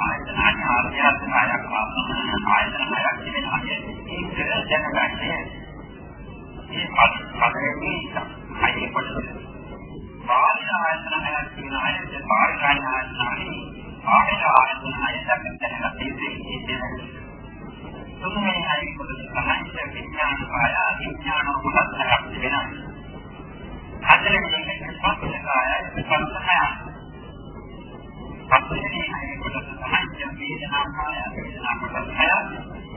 ආයතන හයක් ආයතන හයක් ආයතන හයක් කියන එක දැනගන්න මේ පදනේදී අයි පොඩ්ඩක් භාෂායතනයක් කියන අයත් භාෂායතනයි භාෂායතනය දැක්කම තේරෙන්නේ නැහැ. තුන්වෙනි අයි පොඩ්ඩක් තමයි විඥාන පාය විඥාන කොටසක් වෙනවා. හතරවෙනි එක පස්සකාරය පස්සකය. පස්වෙනි අයි පොඩ්ඩක් තමයි වේදනා පාය වේදනා කොටසක්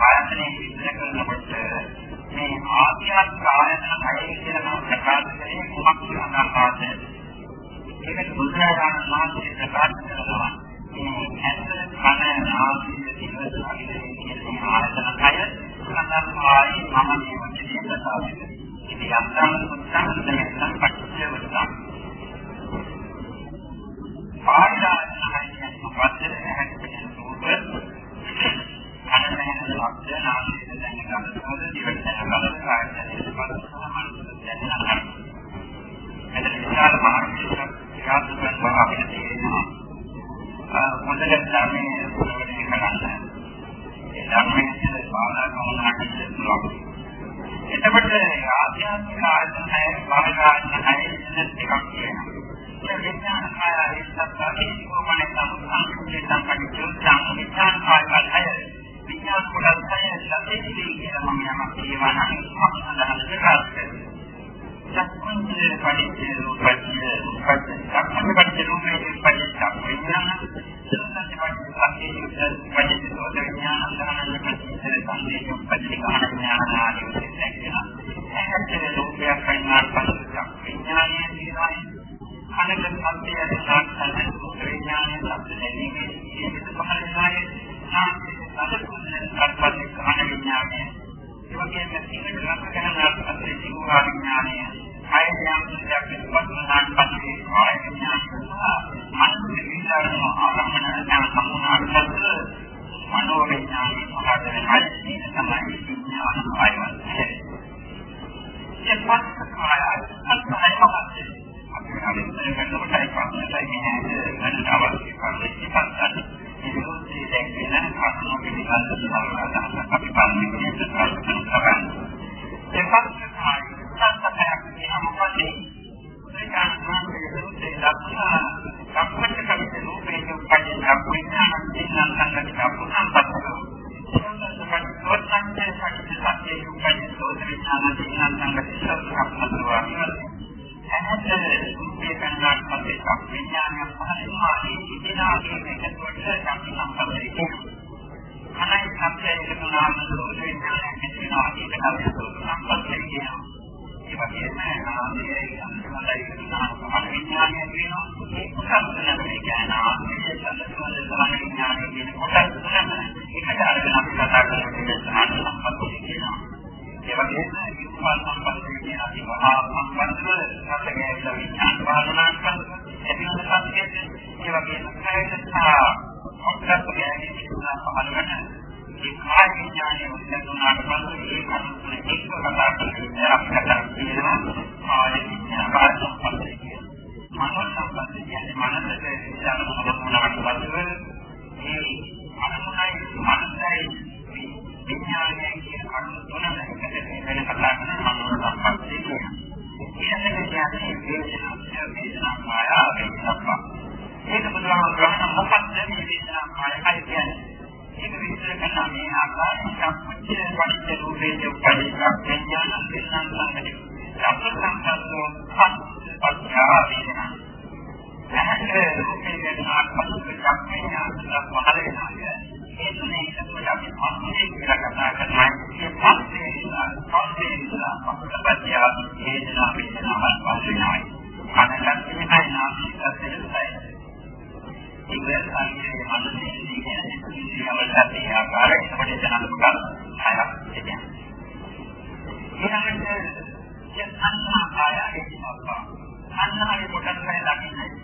ආයතනයේ විස්තර කරනකොට මේ ආධ්‍යාත්මික ආයතන හයේ කියලා මම ප්‍රකාශ කරේ කුමක් සඳහාද? ඒක බුදුරජාණන් වහන්සේ ප්‍රකාශ කරනවා. මේ ඇස කන නාසය දිව ශරීරය කියන ආයතන හය සඳහායි මම මේ වචනේ ප්‍රකාශ කරේ. ඉතින් යම් යම් සංකල්පයක් සම්පූර්ණ පාඩාන හයියෙන් පස්සේ හැදෙන රූප විඥාන මායාවේ සත්‍යයේ කොමනේ සම්පූර්ණ සංකේතම් පරිච්ඡේදම් විඥාන Washington ඊළඟට යත්නා කායයේ පස්වා අන්නාගේ කොටස් වෙලා ඉන්නේ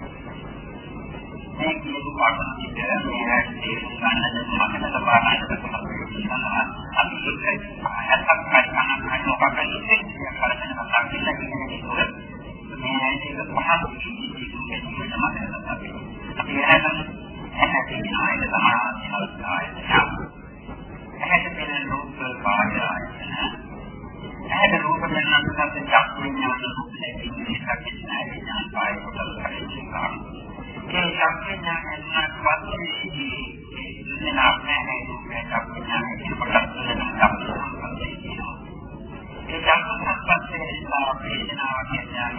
ඥානය ඉස්සබ්බාණී පස්කාරය ඉස්සබ්බාණී මේ ඇත්තේ ගන්නද මතක තබා ගන්නට පුළුවන් අපි ඒක හත්ක් කරගන්න මොකක්ද ඉන්නේ කරගෙන කතා කරලා කියන්නේ මේ ඇයිද පහක් ඉන්නේ මතක තබා අපි එහෙනම් ඇහැ තියෙනවා ඒක තමයි අවස්ථාවයි ඇහැට පෙනෙන රූප බාහිර ආයතන ඇහැට රූප පෙනෙන අන්තර්ගත චක්කු විඤ්ඤාණ සුඛේ විඤ්ඤාණ විඤ්ඤාණ පාය කොට කරේවා ඒ චක්කු විඤ්ඤාණ පස්සේ දෙනාක් නැහැ ඒ චක්කු විඤ්ඤාණ කොටස් තුනක් තමයි ඒ චක්කු සංස්පස්සේ ඉස්ලා වේදනාව කියන්නේ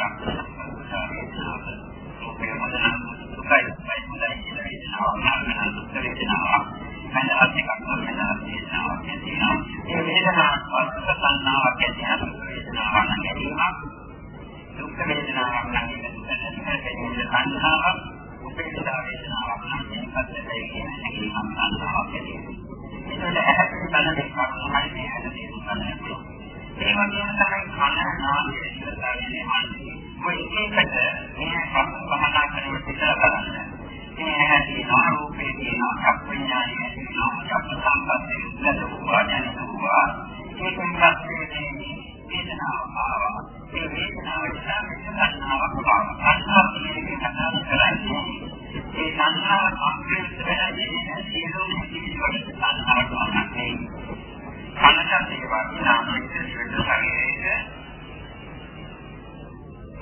වේදනාව රූපේ මොනවා සුඛයි සුඛයි කියලා වේදනාව නාමන සුඛ වේදනාව මනසක් එකක් වෙනවා වේදනාවක් කියනවා. ඒ වේදනාවක් වස්තු සංනාවක් කියනවා වේදනාවක් නැතිවීමක්. දුක් වේදනාවක් නැතිවෙන සංඛාවක් උපේක්ෂා වේදනාවක් නැතිවෙන කියන සංඛාවක් කියනවා. ඒකට ඇහැට බලන එකක් තමයි මේ හැදෙන්නේ බලන්නේ. ඒ වගේම තමයි කන නාසය කියලා කියන්නේ අන්නේ. ඔය එකකට මේ භවනා කරන විදිහ බලන්න. මේ හැදෙනවා රූපේ තියෙනවා සම්ප්‍රඥානය තියෙනවා සම්ප සම්පස්සේ ලැබුවා දැනුවා ඒකෙන් පස්සේ වේදනාව ආවා ඒ වේදනාව නිසා සංඥාවක් ආවා සංඥාව කියන්නේ කතා කරන්නේ ඒ සංඥාව සම්ප්‍රේත වෙනදී සියලුම කිසිවක් සංඥාවක් වන්නේ කනට ඒවා නාමයෙන් ශරීරයේ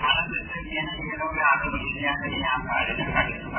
ආනන්දයෙන් කියන සියලුම ආකාරයෙන් කියන ආකාරයට කටයුතු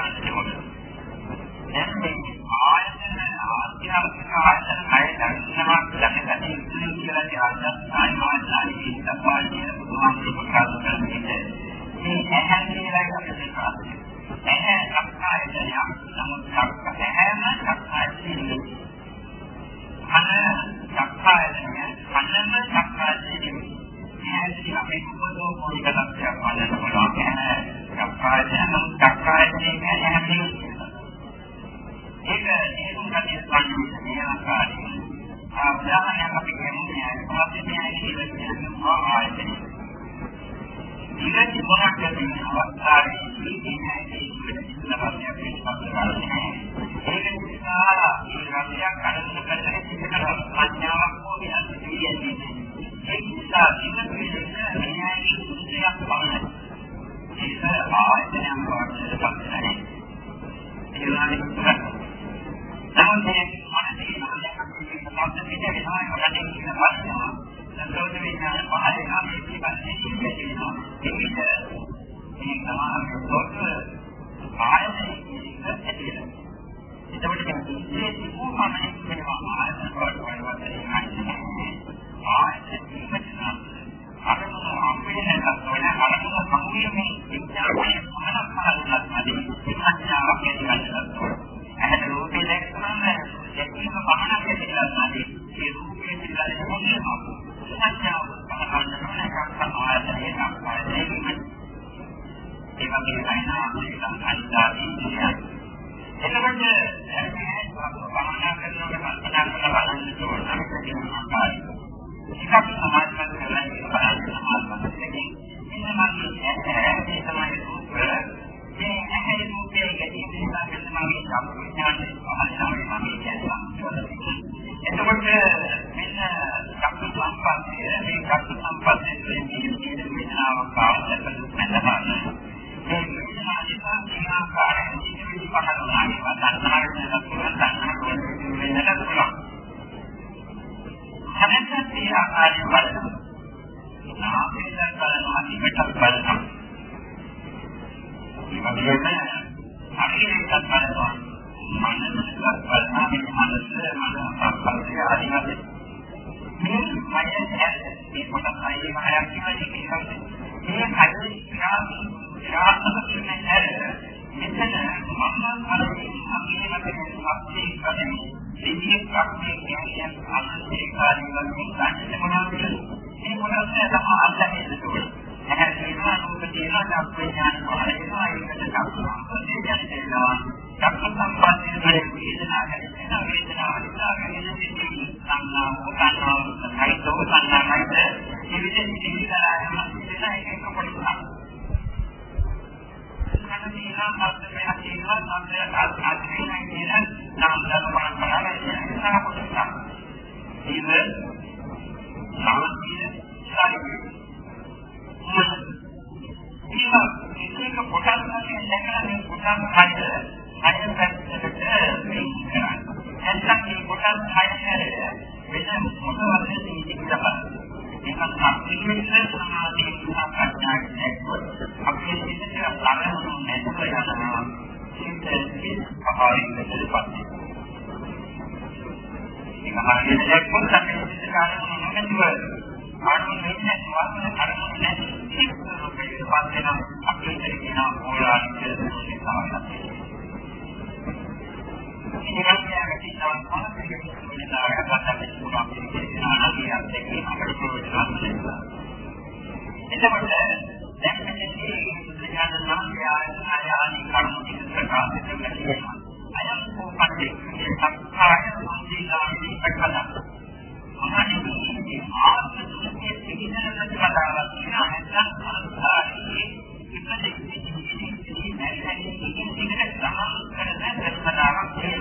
කියන්නේ ඒකයි. මේ කයි ශාස්ත්‍ර ශාස්ත්‍ර කියන්නේ මෙතන මම අරගෙන අපේ මතකයේ අපේ කඩේ දෙවියෙක් අපේ කියන්නේ අන්තිම කාර්යවල මේ මොනවද මේ මොනවද තමයි අත්දැකීම් තුළ එහෙනම් කියනවා නෝක තියෙනවා අපේ ඥාන පහලේනවා ඒකට සම්පූර්ණ දෙයක් චක්ක සම්පන්නයේ වේදනා ගැන වේදනාව නිසා ගැන සිටින සංඥා මොකක්ද සයිතෝ දෙවියන් දෙවියන් කියලා එක කොටසක්. සංකල්පීනම් පස්සේ ඇතිවෙනවා සංකල්ප අත්‍යන්තයෙන් කියන නම් දරුවන් කරන්නේ කොටසක්. ඉව සාමීය සාරිය. ඉතින් මේක කොටස් වශයෙන් දැකලා මේ කොටස් හය හය පැත්තකට මේ කරන්නේ. නැත්නම් මේ කොටස් හය වෙන මොකක්ද ඉතිරි කරන්නේ? අපිට කියන ඕලාරික සුචිතාවක් තියෙනවා. එතකොට දැන් මෙතනදී විද්‍යාන මාත්‍ය ආයතන කර්ම ටික ප්‍රකාශ කරනවා. අයම් කොපටි සක්කාය සංජීලාමි ප්‍රකල. මහණෙනි ආත්මයේ පිටිනකට කතාවක් නෑ සංස්කාරයේ ඉපදෙන්නේ නිදි නිදි නැති නිදි නිදි සමාන කරන ප්‍රතිපදාවක් තියෙනවා.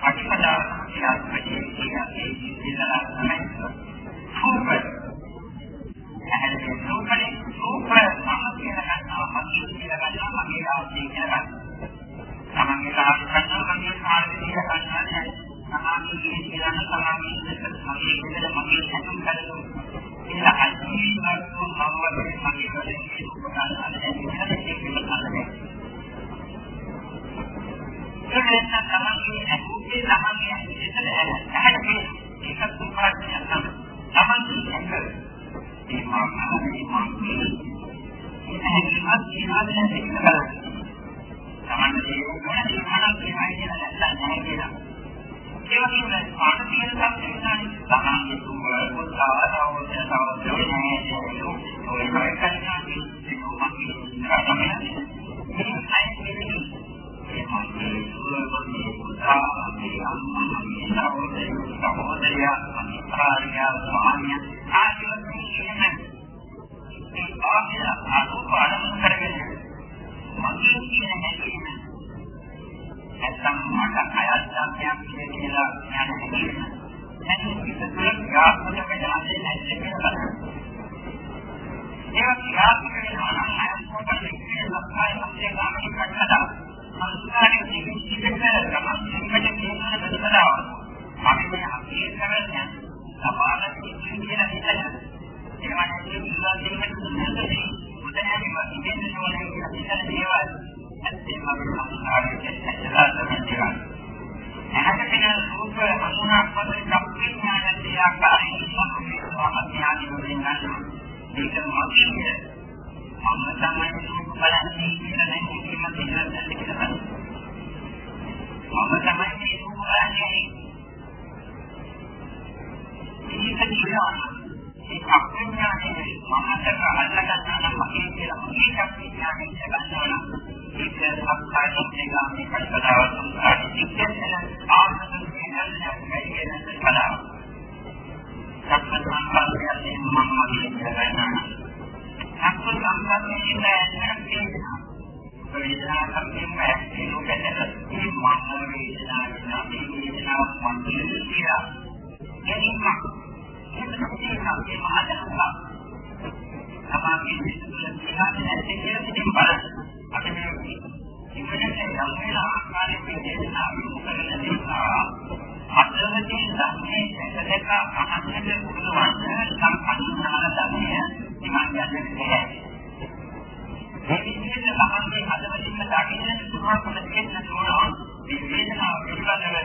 අනිත් පදාර්ථයක් ඇති කියලා කියන්නේ යම් වෙන ආකාරයකින් දේශනා කරන නිසා අත්‍යවශ්‍ය ධර්මයේ සැකසක අහන්නට පුළුවන් සම්පන්නාන ධර්මය ඉමාන්‍යයෙන් නැහැ. මේ විදිහට ලහන්නේ හදවතින්ම දකින්න පුළුවන් කොටසකින් නෝන විවේචනා පිළිබඳව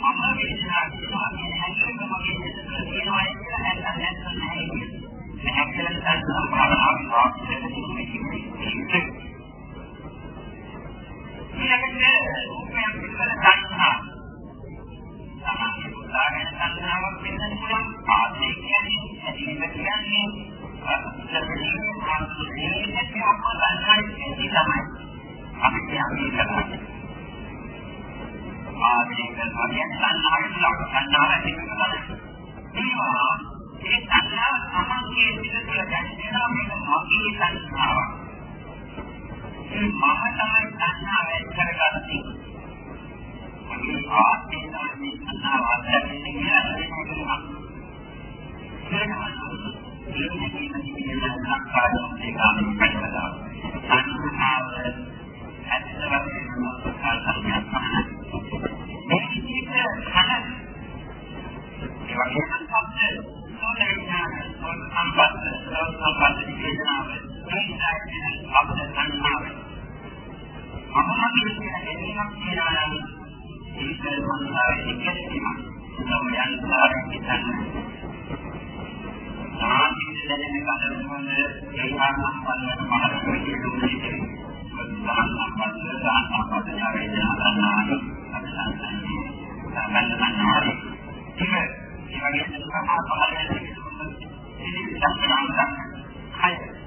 මම වේදනා කියනවා මේ හැංගීම මගේ හිතේ තියෙනවා කියලා නැත්නම් නැත්නම් නැහැ කියන්නේ. මේ හැංගීම සංස්කාරාවක් වාක්‍යයක් කියන්නේ ඊළඟට රූපයන් පිළිබඳ සංහා සමාධි උදාගෙන සංහාවක් වෙන්න පුළුවන් ආදී කියන්නේ ඇතිව කියන්නේ ලැබෙන මානසිකයේ ඇති අපලයි තමයි අපි කියන්නේ කරන්නේ ආදීක සමියන් සංහාවෙන් ලක් සංහාව ඇති කරනවා ඒවා ඒ සංහාව සමන්ගේ පිට තුළ දැනෙනවා මේක මගේ සංහාවක් මේ මම තමයි සංහාව ඇති කරගත්තේ මගේ ආත්මය තමයි සංහාව ඇති කියලා අපහසු කියන දෙයක් කියනවා නම් ඒක සංසාරයේ කෙලෙසීමක්. නම් යන්තරයෙන් හිතන්නේ සාහිත්‍ය දැනෙන කඩන ඒ ආත්මපන්නන මහත්කම කියන්නේ සාහන සම්පන්න සාහන සම්පන්න වේදනා ගන්නානි අත්සන්නේ සම්බන්ධ ගන්නානි ඒක ඒ වගේ සමහර පහලෙන් ඉතින් සම්පූර්ණ කය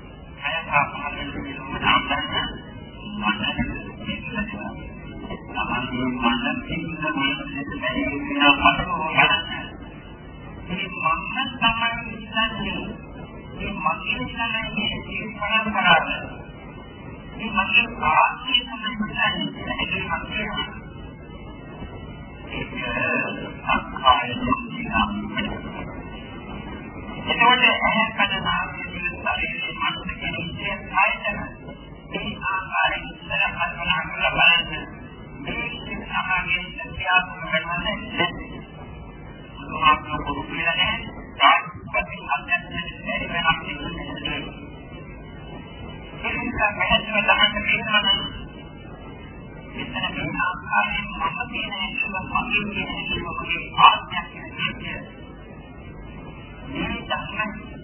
එතකොට ඇහැ කන නාසය දිව ශරීරයේ මනස කියන ඉස්සේ ආයතන මේ ආකාරයෙන් ඉස්සර කල්පනා කරලා බලන්න මේ සමාගයෙන් ක්‍රියාත්මක කරන්නේ සමාප්ත පුරුදු වෙලා නැහැ. තාක්ෂණික අධ්‍යයනයේ බැරි වෙනක් නෙවෙයි. ඒක නිසා මහත්ම තමයි කියනවා නම් මෙතන මේ ආකාරයෙන් මම කියන එක මගේ කියන එක මගේ ආත්මයක් කියන්නේ. මේ තමයි අනිත් හයත් තියෙන සිංහල වචන ඒ අන්තරයෙන් කියන්නේ ආත්ම කියන එක වැඩි වෙන කේස් එකක් කියලා තේරුම් විශේෂ කියනවා. ඒ සක්කාය සම්පේදාමයේ කතා උකල. මොකක් ඒකද සක්කාය සම්පේදාමයේ කතා. තමයි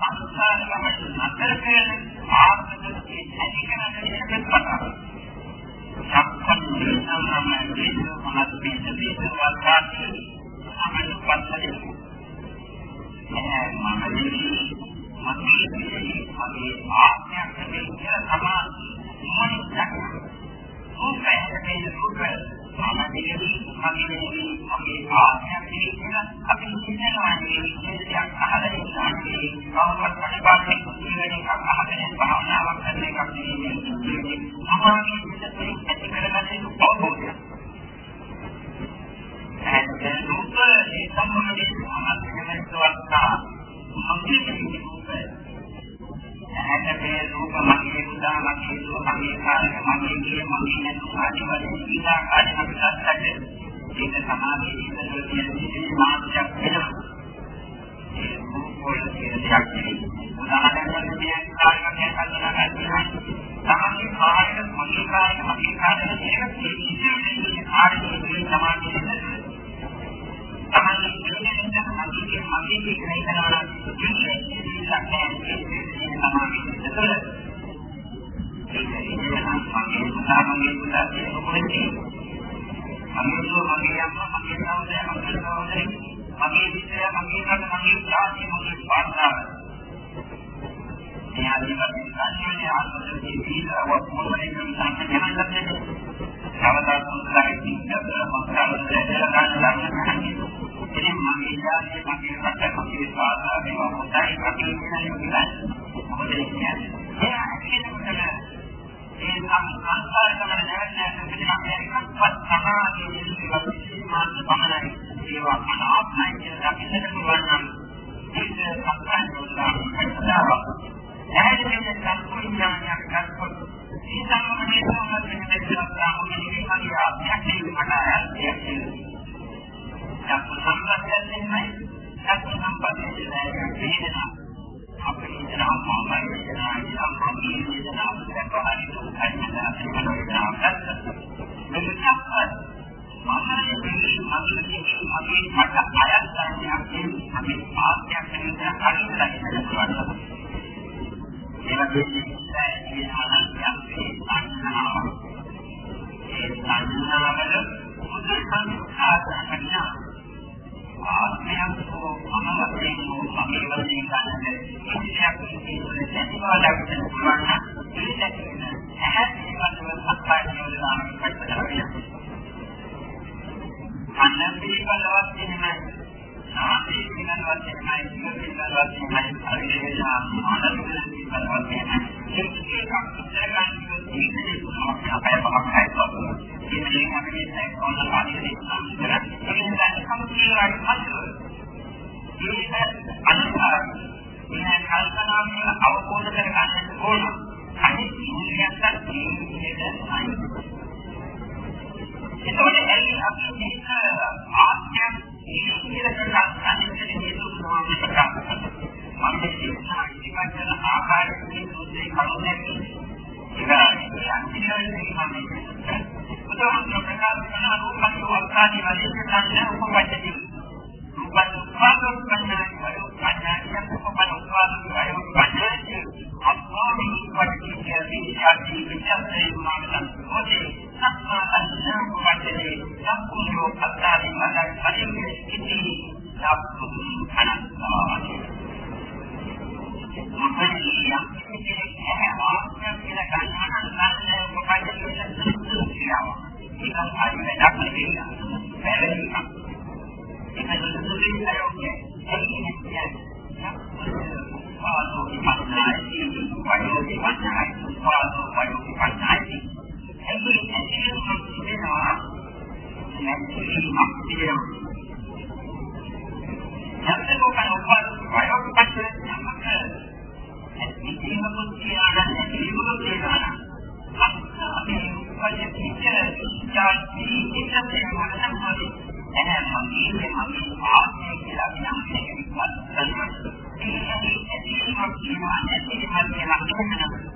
අයකෝ කන්නේ සක්කාය සම්පේදාමයේ කතා. තමයි සංස්කාරයම නතර කරන ආත්මකයේ ඇතිකරන දෙයක් කතා. සක්කන් දේශනාමය දේශ මහත් පිට දේශ වර්ගාදී තමයි පස්සට මම දෙවි මගේ මගේ ආඥාවක් කියලා තමයි මොනිටක් උපහැදේ රූප මම දෙවි මගේ දෙවි මගේ ආඥාවක් කියලා අපි හිතනවා මේ විශේෂයක් අහලා ඉන්නේ කවුරුත් ප්‍රතිපාදනය කියන එකක් අහගෙන භාවනාවක් කරන එකක් නෙවෙයි අමාරුයි පිටතේ ඇති කරගන්න ඕනේ ඇත්ත රූප ඒ සම්මතයේ අමතකවත්තා මගේ රූප ඇහැටේ රූප මගේ උදා මගේ දුක මගේ කාලක මගේ කිය මගේ නැතු ආදි වශයෙන් ඊටා කාර්යයක් ගන්නට ඒක සමාධියේ ඉඳලා කියන දේ මාත්‍යක් වෙනවා. ඒ රූප වල තියෙන දෙයක් නෙවෙයි. උදාහරණයක් කියන කාර්යයක් හදලා ගන්නවා තමයි කායක මගේ කායක මගේ කායක කියන ඉතිරි කාර්යයේ සමාධියේ තමයි කියන්නේ මගේ මගේ කියන කරනවා කියන්නේ තමයි ඉතල ඒක මගේ පුතා මගේ පුතා කියන කොහෙද අනුසෝ මගේ අම්මා මගේ සහෝදරයා මගේ සහෝදරි මගේ විශ්වය මගේ කට මගේ ජාතිය මගේ පාර්ථාව මේ ආදී වශයෙන් සංයෝජන ආත්මයේ දීලා වස්තුවලින් සංකේතන ලැබෙන්නේ සමතත් සුන්දරයි කියලා මම කරලා ගන්න ඉතින් මගේ ජාතිය මගේ රට මගේ භාෂාව මේවා හොඳයි අපි කියන්නේ ඒවා මන ආත්මය කියලා දකින්නට පුළුවන්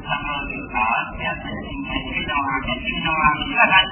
සමාධි ආත්මය ඇතිවෙනවා ඇතිවෙනවා කියලා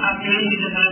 අපේ ඉඳලා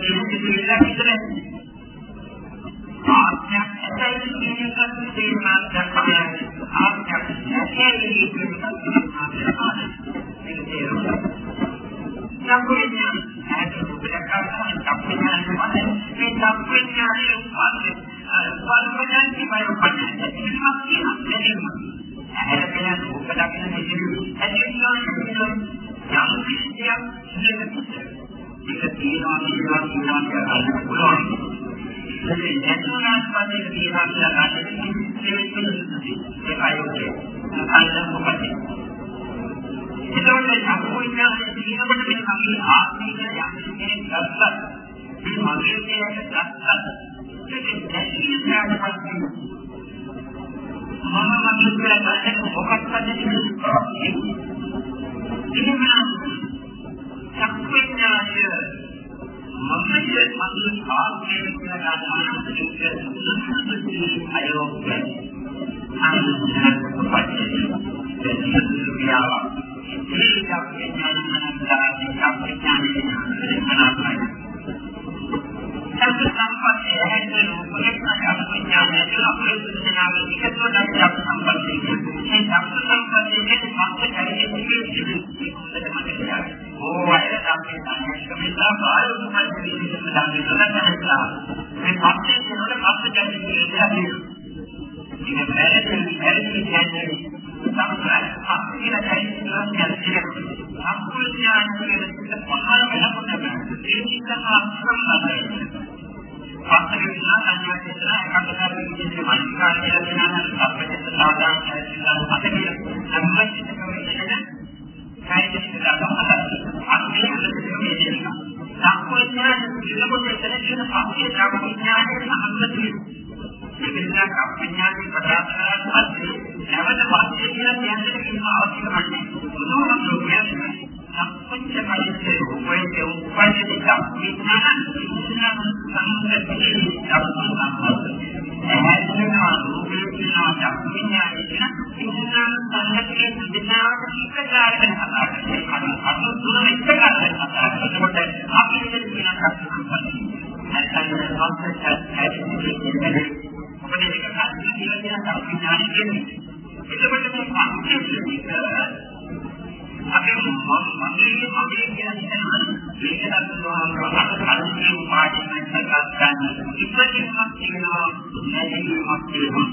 පාඩියෙන් ප්‍රකාශ කරන්න ඉපදීමක් තියෙනවා නැතිවීමක් තියෙනවා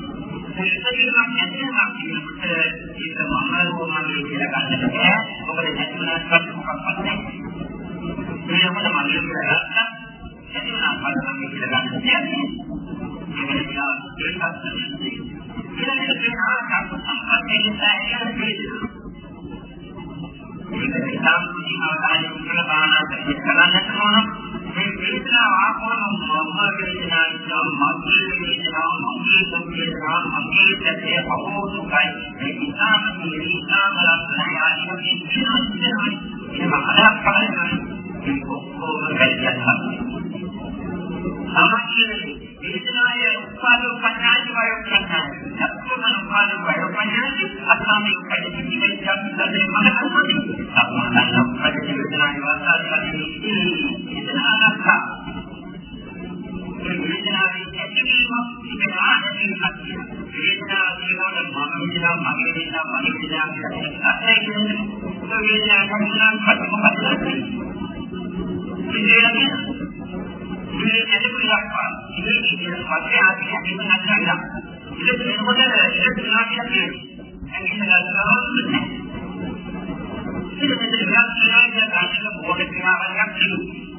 ඉපදීමක් නැතිවීමක් කියනකොට ඒක මම මොනවද කියලා ගන්නට බෑ මොකද නැතිවීමක් මොකක්වත් නැහැ මේකට මගේ කියලා ගත්තා නැතිවීමක් පස්සම කියලා ගන්න කියන්නේ ඒක තමයි ඊළඟට කියනවා සම්පූර්ණ සම්පූර්ණ මේක සාම්ප්‍රදායික අවධානය යොමු කරලා කරන්නට ඕන මේ වේදනාව ආපෝන මම වේදනා නිසා මගේ වේදනා මගේ සංවේදනා මගේ සැපේ අවබෝධයි මේ නිසාම මේ නිසාම ලක්ෂණ ආදී කියනවා ඒක මහා කලයි ඒක ඔක්කොම වැදගත් සමස්තයේ වේදනාය උපාද උපඥාති වය උපඥාති සත්‍යමන උපාද වය උපඥාති අත්මාමේ උපදිත විචක්ෂ දේ මනසයි සම්මාන උපදිත වේදනාය වාසාදී වේදනානක්ක වේදනාවේ ඇතිවීම ඉගෙනාගෙන හත්ය වේදනාව කියනකොට මම විඳලා මගේ වේදනාව මගේ වේදනාව කියලා අත්යි කියන්නේ වේදනාව කම්මනම් පටම පටලයි ඉතින් මේ ඇදපුලක් පාන. ඉතින් ඒක පස්සේ ආදී හිතන්න ගන්නවා. ඒක එතකොට ඒක තුනා කියන්නේ. ඇඟිල්ල ගන්නවා නෑ. ඒක මෙතන ගන්නවා කියන බෝඩ් ක්‍රියාවලියක් තිබුණා.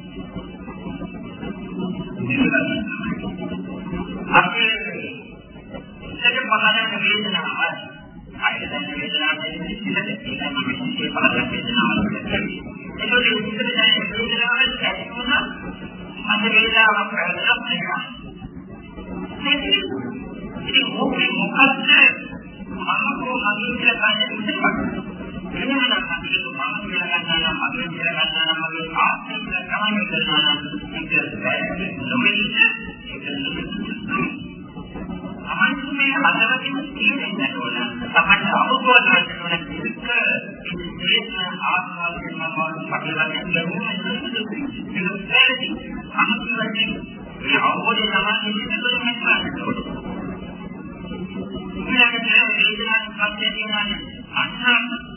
අපේ ඉස්සර පහළට වේදනාව දැන් වේදනාවක් දැනෙන්නේ ඉතින් ඒක මම විශ්ේ පහළ වේදනාවක් කියන්නේ. ඒකේ ඉතින් දැන් වේදනාවක් ඇති වුණා මම වේදනාවක් ප්‍රයත්නයක් කරනවා. ඉතින් මොකද මොකද්ද මම කොහොමද කියලා කියන්නේ එහෙනම් අපි දුකම කියලා ගන්නවා නම් මගේ කියලා ගන්නවා නම් මගේ ආත්මය කියලා තමයි කරනවා නම් ඒක බැරි නොවෙන්න ඒක අමන්තුමේ අදවතින් තියෙන්න ඕන තමයි අවබෝධ කරගන්න එක ඉතින් ආත්මාවෙන් මම පටලගෙන ලැබුණේ ඒක බැරි අමන්තුමේ මේ අවබෝධය තමයි ඉතින් මෙන්න ඊළඟට වේදනාවක් පස්සේ තියෙනවා අන්න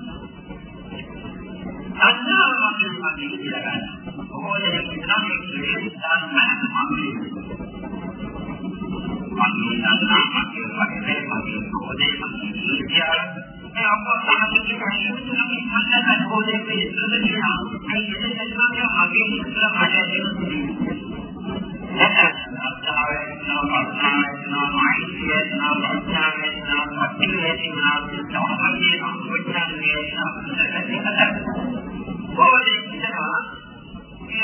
මගේ මගේ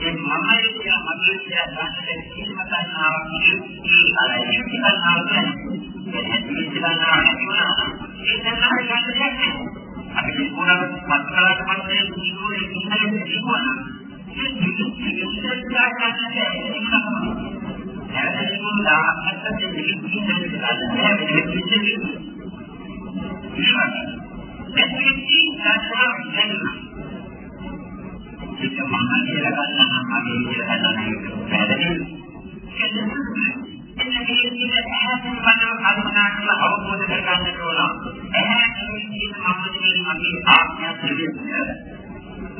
ඒ අපෝ තමයි කියන්නේ මේ සංඥාවක් ඕනේ කියලා කියනවා. ඒ කියන්නේ මගේ ඉස්සර මගේ දෙන්නේ. Boleh kita Ia mungkin kepada Dan dari ini dan aku nama dan kenal dengan aku tadi ini juga ඇතිවීමක් තියෙනවා සංහාරය ඇතිවීමක් තියෙනවා සංහාරය විරුද්ධ නැතිවීමක් තියෙනවා ඒ සංහාරය ඇතිවෙනකොට මම මගේ කියලා ගත්තා ඒ සංහාරය තියෙනකොට ඒ සංහාරය මම මගේ කියලා අල්ලාගත්තා සංහාරය ඇතිවෙනකොට ඒ මමයි කියලා මගේ කියලා ගන්න කිසිම සංහාරයක් නෙවෙයි මම කියලා ගන්න නම් මගේ කියලා ගන්න පැහැදිලි එන්න මේ විදිහට ඇහැට බලව කල්පනා කරලා අවබෝධ කරගන්නට ඕන. ඇහැ කියන්නේ මමදේ මගේ ආත්මයක් විදිහට.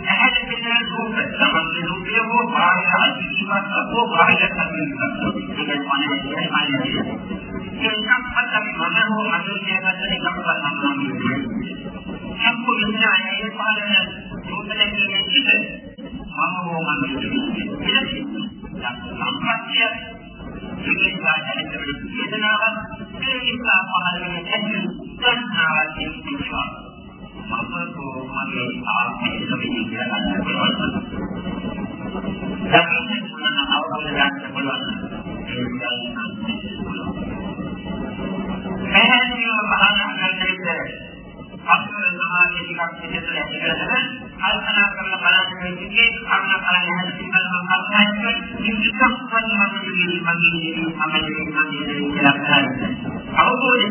ඇහැට පෙනෙන රූප සමස්ත රූපය හෝ බාහිර අධිජීවත් හෝ බාහිර සංකේතයක්. ඒක මොනවද කියන්නේ? ඒකක් අපි මම හෝ අනුශය ගන්න එකක් තමයි. සම්පූර්ණ විඥානයේ පාලන රූප දැකීමේ සිට මම හෝ මම කියන්නේ ඒකේසා දැනෙන වේදනාවක් ඒකේසා පහළ වෙන ඇති සංඥාවක් තියෙනවා මමකෝ මගේ ආත්මය ලැබෙන්නේ කියලා ගන්න පුළුවන්. දකින්න පුළුවන් අවබෝධ ගන්න පුළුවන්. පැහැදිලිව පහළ කරන්නේ අසුර සමාධිය ටිකක් පිටතට ඇති කරගෙන කල්පනා කරලා බලන්න මේකේ කර්ණ කරන්නේ හැදින් බලන කල්පනා කරන කිසිසක් වගේ මගේ මගේ මගේ මගේ කියලා කරන්නේ අවබෝධය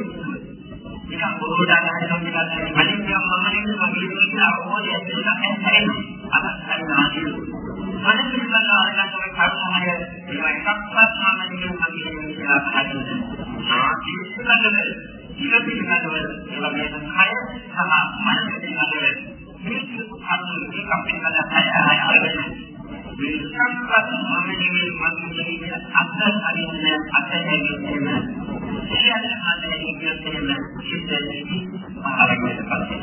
නිකන් බොරුවට ගන්න කෙනෙක් කලින් මම මම මගේ මේක අවබෝධය ඇතිවෙලා ඇත්තයි අදත් හරිනාදී මන පිළිබඳව අරගන්න ඔය කර්මය ඒවා එකක්වත් මම මගේ මගේ කියලා කරන්නේ ආදී පිළිබඳව ඉල පිළිබඳව ඒ වගේම කය සහ මනස පිළිබඳව මේ කරුණු දෙකක් පිළිබඳව අය අරගෙන මේ සංකප්ප මමනේ මගේ අත්ත හරින්න අත්ත හැදෙන්න සියල්ල මාතේ කියන සිද්දෙන්නේ ආරම්භයට පස්සේ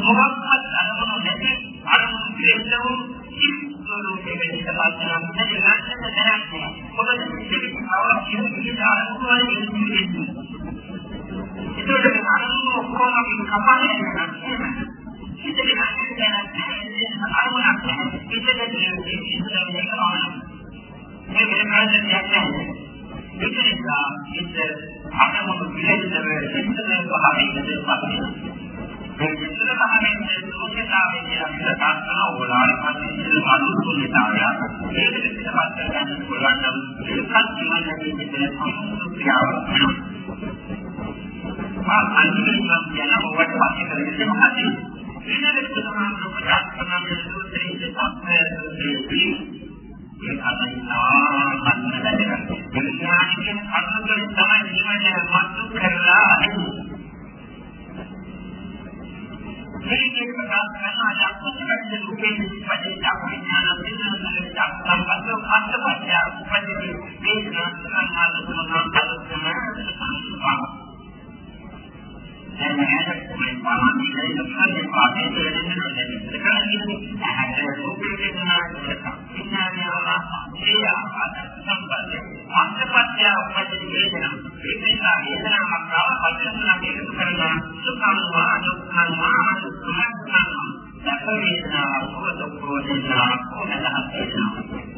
මොකක්වත් අරමුණු නැති අරමුණු දෙන්නෝ ස්වරූපයේ විස්තරාත්මක නැති නැත්නම් දැනන්නේ මොකද මේක අවශ්‍ය විදිහට අරමුණු වලින් ඉන්නේ ඒකට මේ අරමුණු ඔක්කොම අපි කපන්නේ නැහැ. ඉතින් ඒක අරමුණක් නැහැ. ඉතින් ඒක ඉස්සරහට කරනවා. මේ වෙනකන් නැහැ. ඒක නිසා ඉතින් අරමුණු පිළිදෙව ඉස්සරහ පහමින්ද පස්සේ. මේ ඉස්සර පහමින්ද සෝචතාවේ කියලා හිතා ගන්න ඕලාර පස්සේ ඉස්සර අනුසුලිතාවය. ඒක පිටපත් කරගන්න පුළුවන් නම් ඒකත් ජීවනයේ ඉඳලා සම්පූර්ණ ක්‍රියාවක්. මා අන්තිමට කියන ඔබට වාක්‍ය කරගෙන මහදී ඊළඟට තමයි ප්‍රකාශ කරන සූත්‍රයේ සත්‍යය සූත්‍රයේ ඒ අදිනා අන්නදක විඥානික අනුකල තමයි ජීවනය මතු කරලා ප්‍රකාශ කරනවා යක්ෂකච්ච රූපේ පදිච්ච විඥාන සිද්දන සම්පත්ත අත්පත්‍ය උපදිතේ වේදනා සංඥා දුක්ඛ සංස්කාර දැන් මහත් මේ පාරමී දෙයක් පාදේ සැප වේදනාවක් හෝ දුක් වේදනාවක් හෝ නැදහස්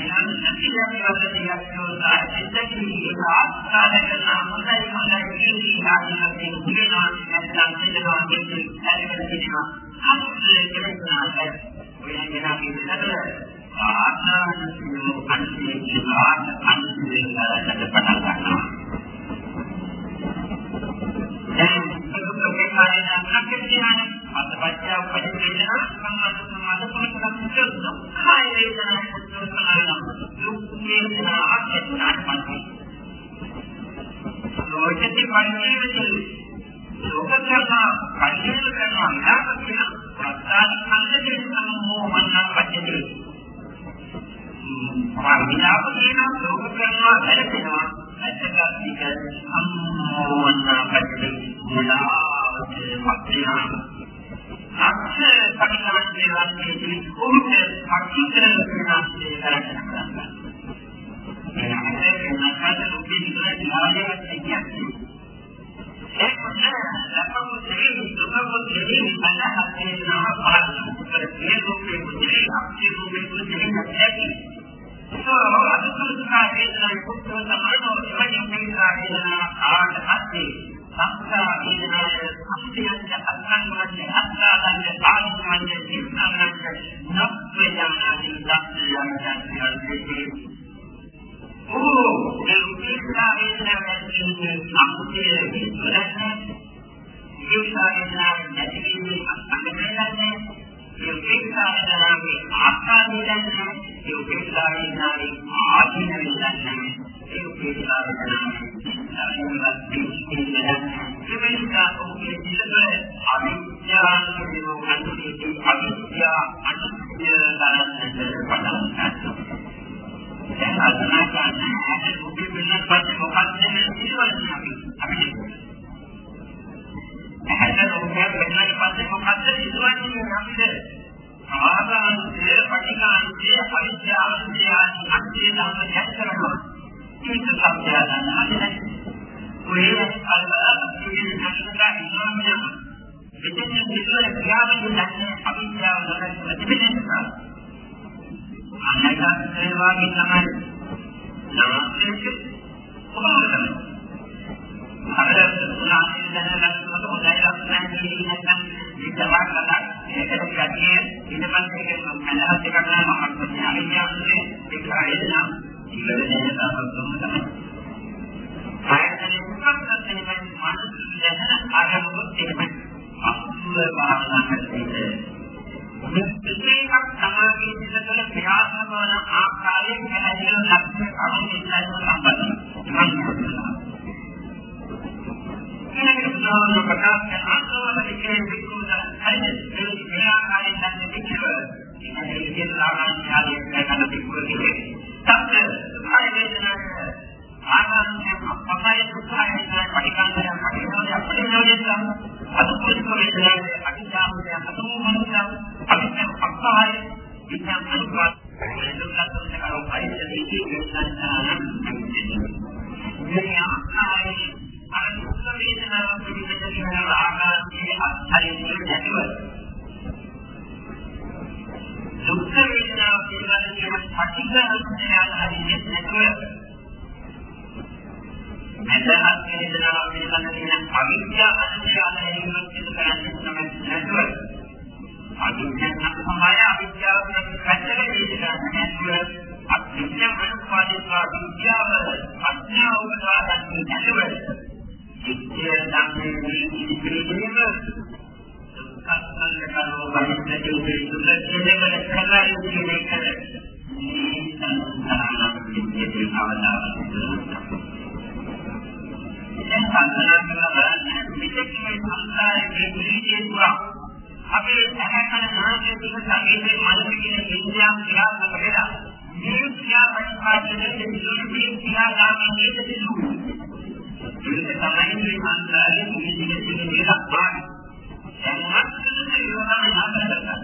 පැත්තකට ඉන්නවා. අපිට ඒ අපිනම් නැතිවම වලදීයක් යෝසා සිද්ධි ඒක ආස්කාර කරන හොඳයි හොඳයි කියන ආදිනකින් කියනවා නැත්නම් සිද්ධනවා කියන්නේ හරියට කියනවා අත්දේ කියනවා ඔයගෙන අපි ඉතල ආත්මනියෝ අන්තිමේ කියනවා අන්තිමේ කරකට පටන් ගන්නවා දැන් දුක්ඛේ කායන නැකෙන්නේ අත්පත්‍ය උපදින සම්මත සම්මත කොටසක් දුක්ඛය වේදනා දුක් වේදනා අත්‍යන්තයි ලෝකති පරිණේවදී ලෝක කරන පරිණේව කරන විලාප කියන ප්‍රත්‍යාන කල්ලේ සම්මෝ මන්න පච්චති විලාප කියන ලෝක කරනවා දැලපෙනවා ඇත්තටම සම්මෝ මන්න පච්චති මුලාවතේ පත්‍රිනා අක්ෂර පරිණාමයේ වන්නේ උන්ට අක්ෂර විනාශය කරගන්නවා. මේ අපේ නැකත ලෝකෙ විතර ඥානයක් කියන්නේ. ඒක නෑ ලක්ෂමුදේ දුකමුදේ අනහතේ නාම පාඩු ඒ ලෝකෙ මුදේ අක්ෂර ලෝකෙ මුදේ නැති. ඒක අදුසුකා වේදනා කුත්තර සමානෝ ඉවනින් වේදනා වේදනා ආට අත්දී සංස්කාර වේදනාව අස්තියන්ට අත්ංගවන්නේ අත්කාරයන්ට ආනිසංසය ජීවිතානන්ත නප්පයානි දක්ෂයන්ට ඕ ඒ විස්සා වේදනාවෙන් කියන්නේ අමුතිය විස්තරන්නේ විස්සා වේදනාව නැතිවීමේ අත්ංගවන්නේ ඒ විස්සා වේදනාවේ ආස්කාරය දැනන්නේ ඒ විස්සා වේදනාවේ ආදීන වේදනාවේ ඒ විස්සා වේදනාවේ ඉවෙන්කා ඔහුගේ සිතේ අවිද්‍යාව කියන අන්තිමේ අවිද්‍යාව අනිත්‍ය දරන්නට පටන් ගන්නවා. දැන් අදනා ගන්න ඔහුගේ වෙනස් පස්සේ මොකක්ද සිදුවන්නේ අපි අපිට. එහෙනම් ඔහුගේ වෙනස් පස්සේ මොකක්ද සිදුවන්නේ අපිට? ආදාන්තයේ පටිඝාන්තයේ අවිද්‍යාවන්තයේ අන්තිම ධර්ම දැක් කරනවා. ඒක සත්‍යය ගන්න ඔය අල්ලා කියන කටක ඉන්නවද මෙතන විතර ක්‍රියාවෙන් දැක්කේ අවිද්‍යාව වල ප්‍රතිපදිනවා අන්නක ඒ වගේ තමයි නමස්තේ කොහොමද අපිට උනාසින් දැනගන්නකොට හොඳයි ලක්ෂණ කියන්නේ නැත්නම් විතරක් කතා ඒකට ගැටිය ඊට පස්සේ ඒක මනහත් එකක් නෑ මම කියන්නේ අවිද්‍යාවනේ ඒක හරියනම් ඉවරනේ තමයි තමයි ආයතනයේ මොකක්ද කියන්නේ මානසික දැන ආරම්භුත් එහෙමයි. අසුර භාවනා කරන්නේ. මේකක් තමයි සිතවල ක්‍රියාත්මක වන ආකාරයෙන් පැහැදිලිව ලක්ෂණ කරුණු ඉස්සරහ සම්බන්ධයි. ඊළඟට බුදුහාමුදුරුවෝ ප්‍රකාශ කරන අන්තවල විකේ විකුණ හරිද? ඒ ආකාරයෙන් දැන් විකේව. ඉතින් ඒක සාමාන්‍ය ආදී කරන විකුණ සත්‍ය කාය වේදනාවේ ආකාරයෙන් අපසාය සුඛාය පරිකාන්තය පරිණෝදය පරිණෝදයෙන් අදුපුරික වේදනාවේ අතිශාමයේ අතුමනුෂ්‍ය අවිච්ඡ අපසාය විඥාන අනුපාත දුක්ඛ කරෝ පරිච්ඡේදයේ වේදනාන මේ ආකාරයේ අර දුක් වේදනාව පිළිබඳ කියන ආකාරයේ අත්හරින්න නැතිව දුක් වේදනාව පිළිබඳ කියන පටිඝ අනුසයන හරියට නැතුව මෙතනත් වේදනාව පිළිබඳ කියන අවිද්‍යාව අනුසයන හැරීමක් සිදු කරන්නේ තමයි නැතුව. අවිද්‍යාව තමයි අවිද්‍යාව ප්‍රතිපදක වේදනාවක් නැතුව අත්‍යවශ්‍ය වෙනස්වාදීත්වා විද්‍යාව අඥාව උදාහරණ නැතුව ඉච්ඡය ධම්මේ ඉතිරිදීම සත්සංග කරෝ බහිද්දේ සුදුසුදෙවල කරයි කියන එක මේ සංස්කාරණ විද්‍යාවේ අවදානය දැන් සංස්කාරණ කරලා විශේෂයෙන්ම සංස්කාරයේ විදිහේ පුරා අපේ සහකන නාමයේ තියෙන සංගීතයේ මනස කියන විද්‍යාව ක්‍රියාත්මක වෙලා මේ ක්‍රියා පරිපාලනයේ දෙවියන්ගේ ක්‍රියාදාමයේ හේතු දෙන්නේ. ඒක තමයි මේ සංස්කාරයේ විදිහේ තියෙන එකක් පාඩි. දැන්වත් සුදුසු යෝගම නාමකරලා.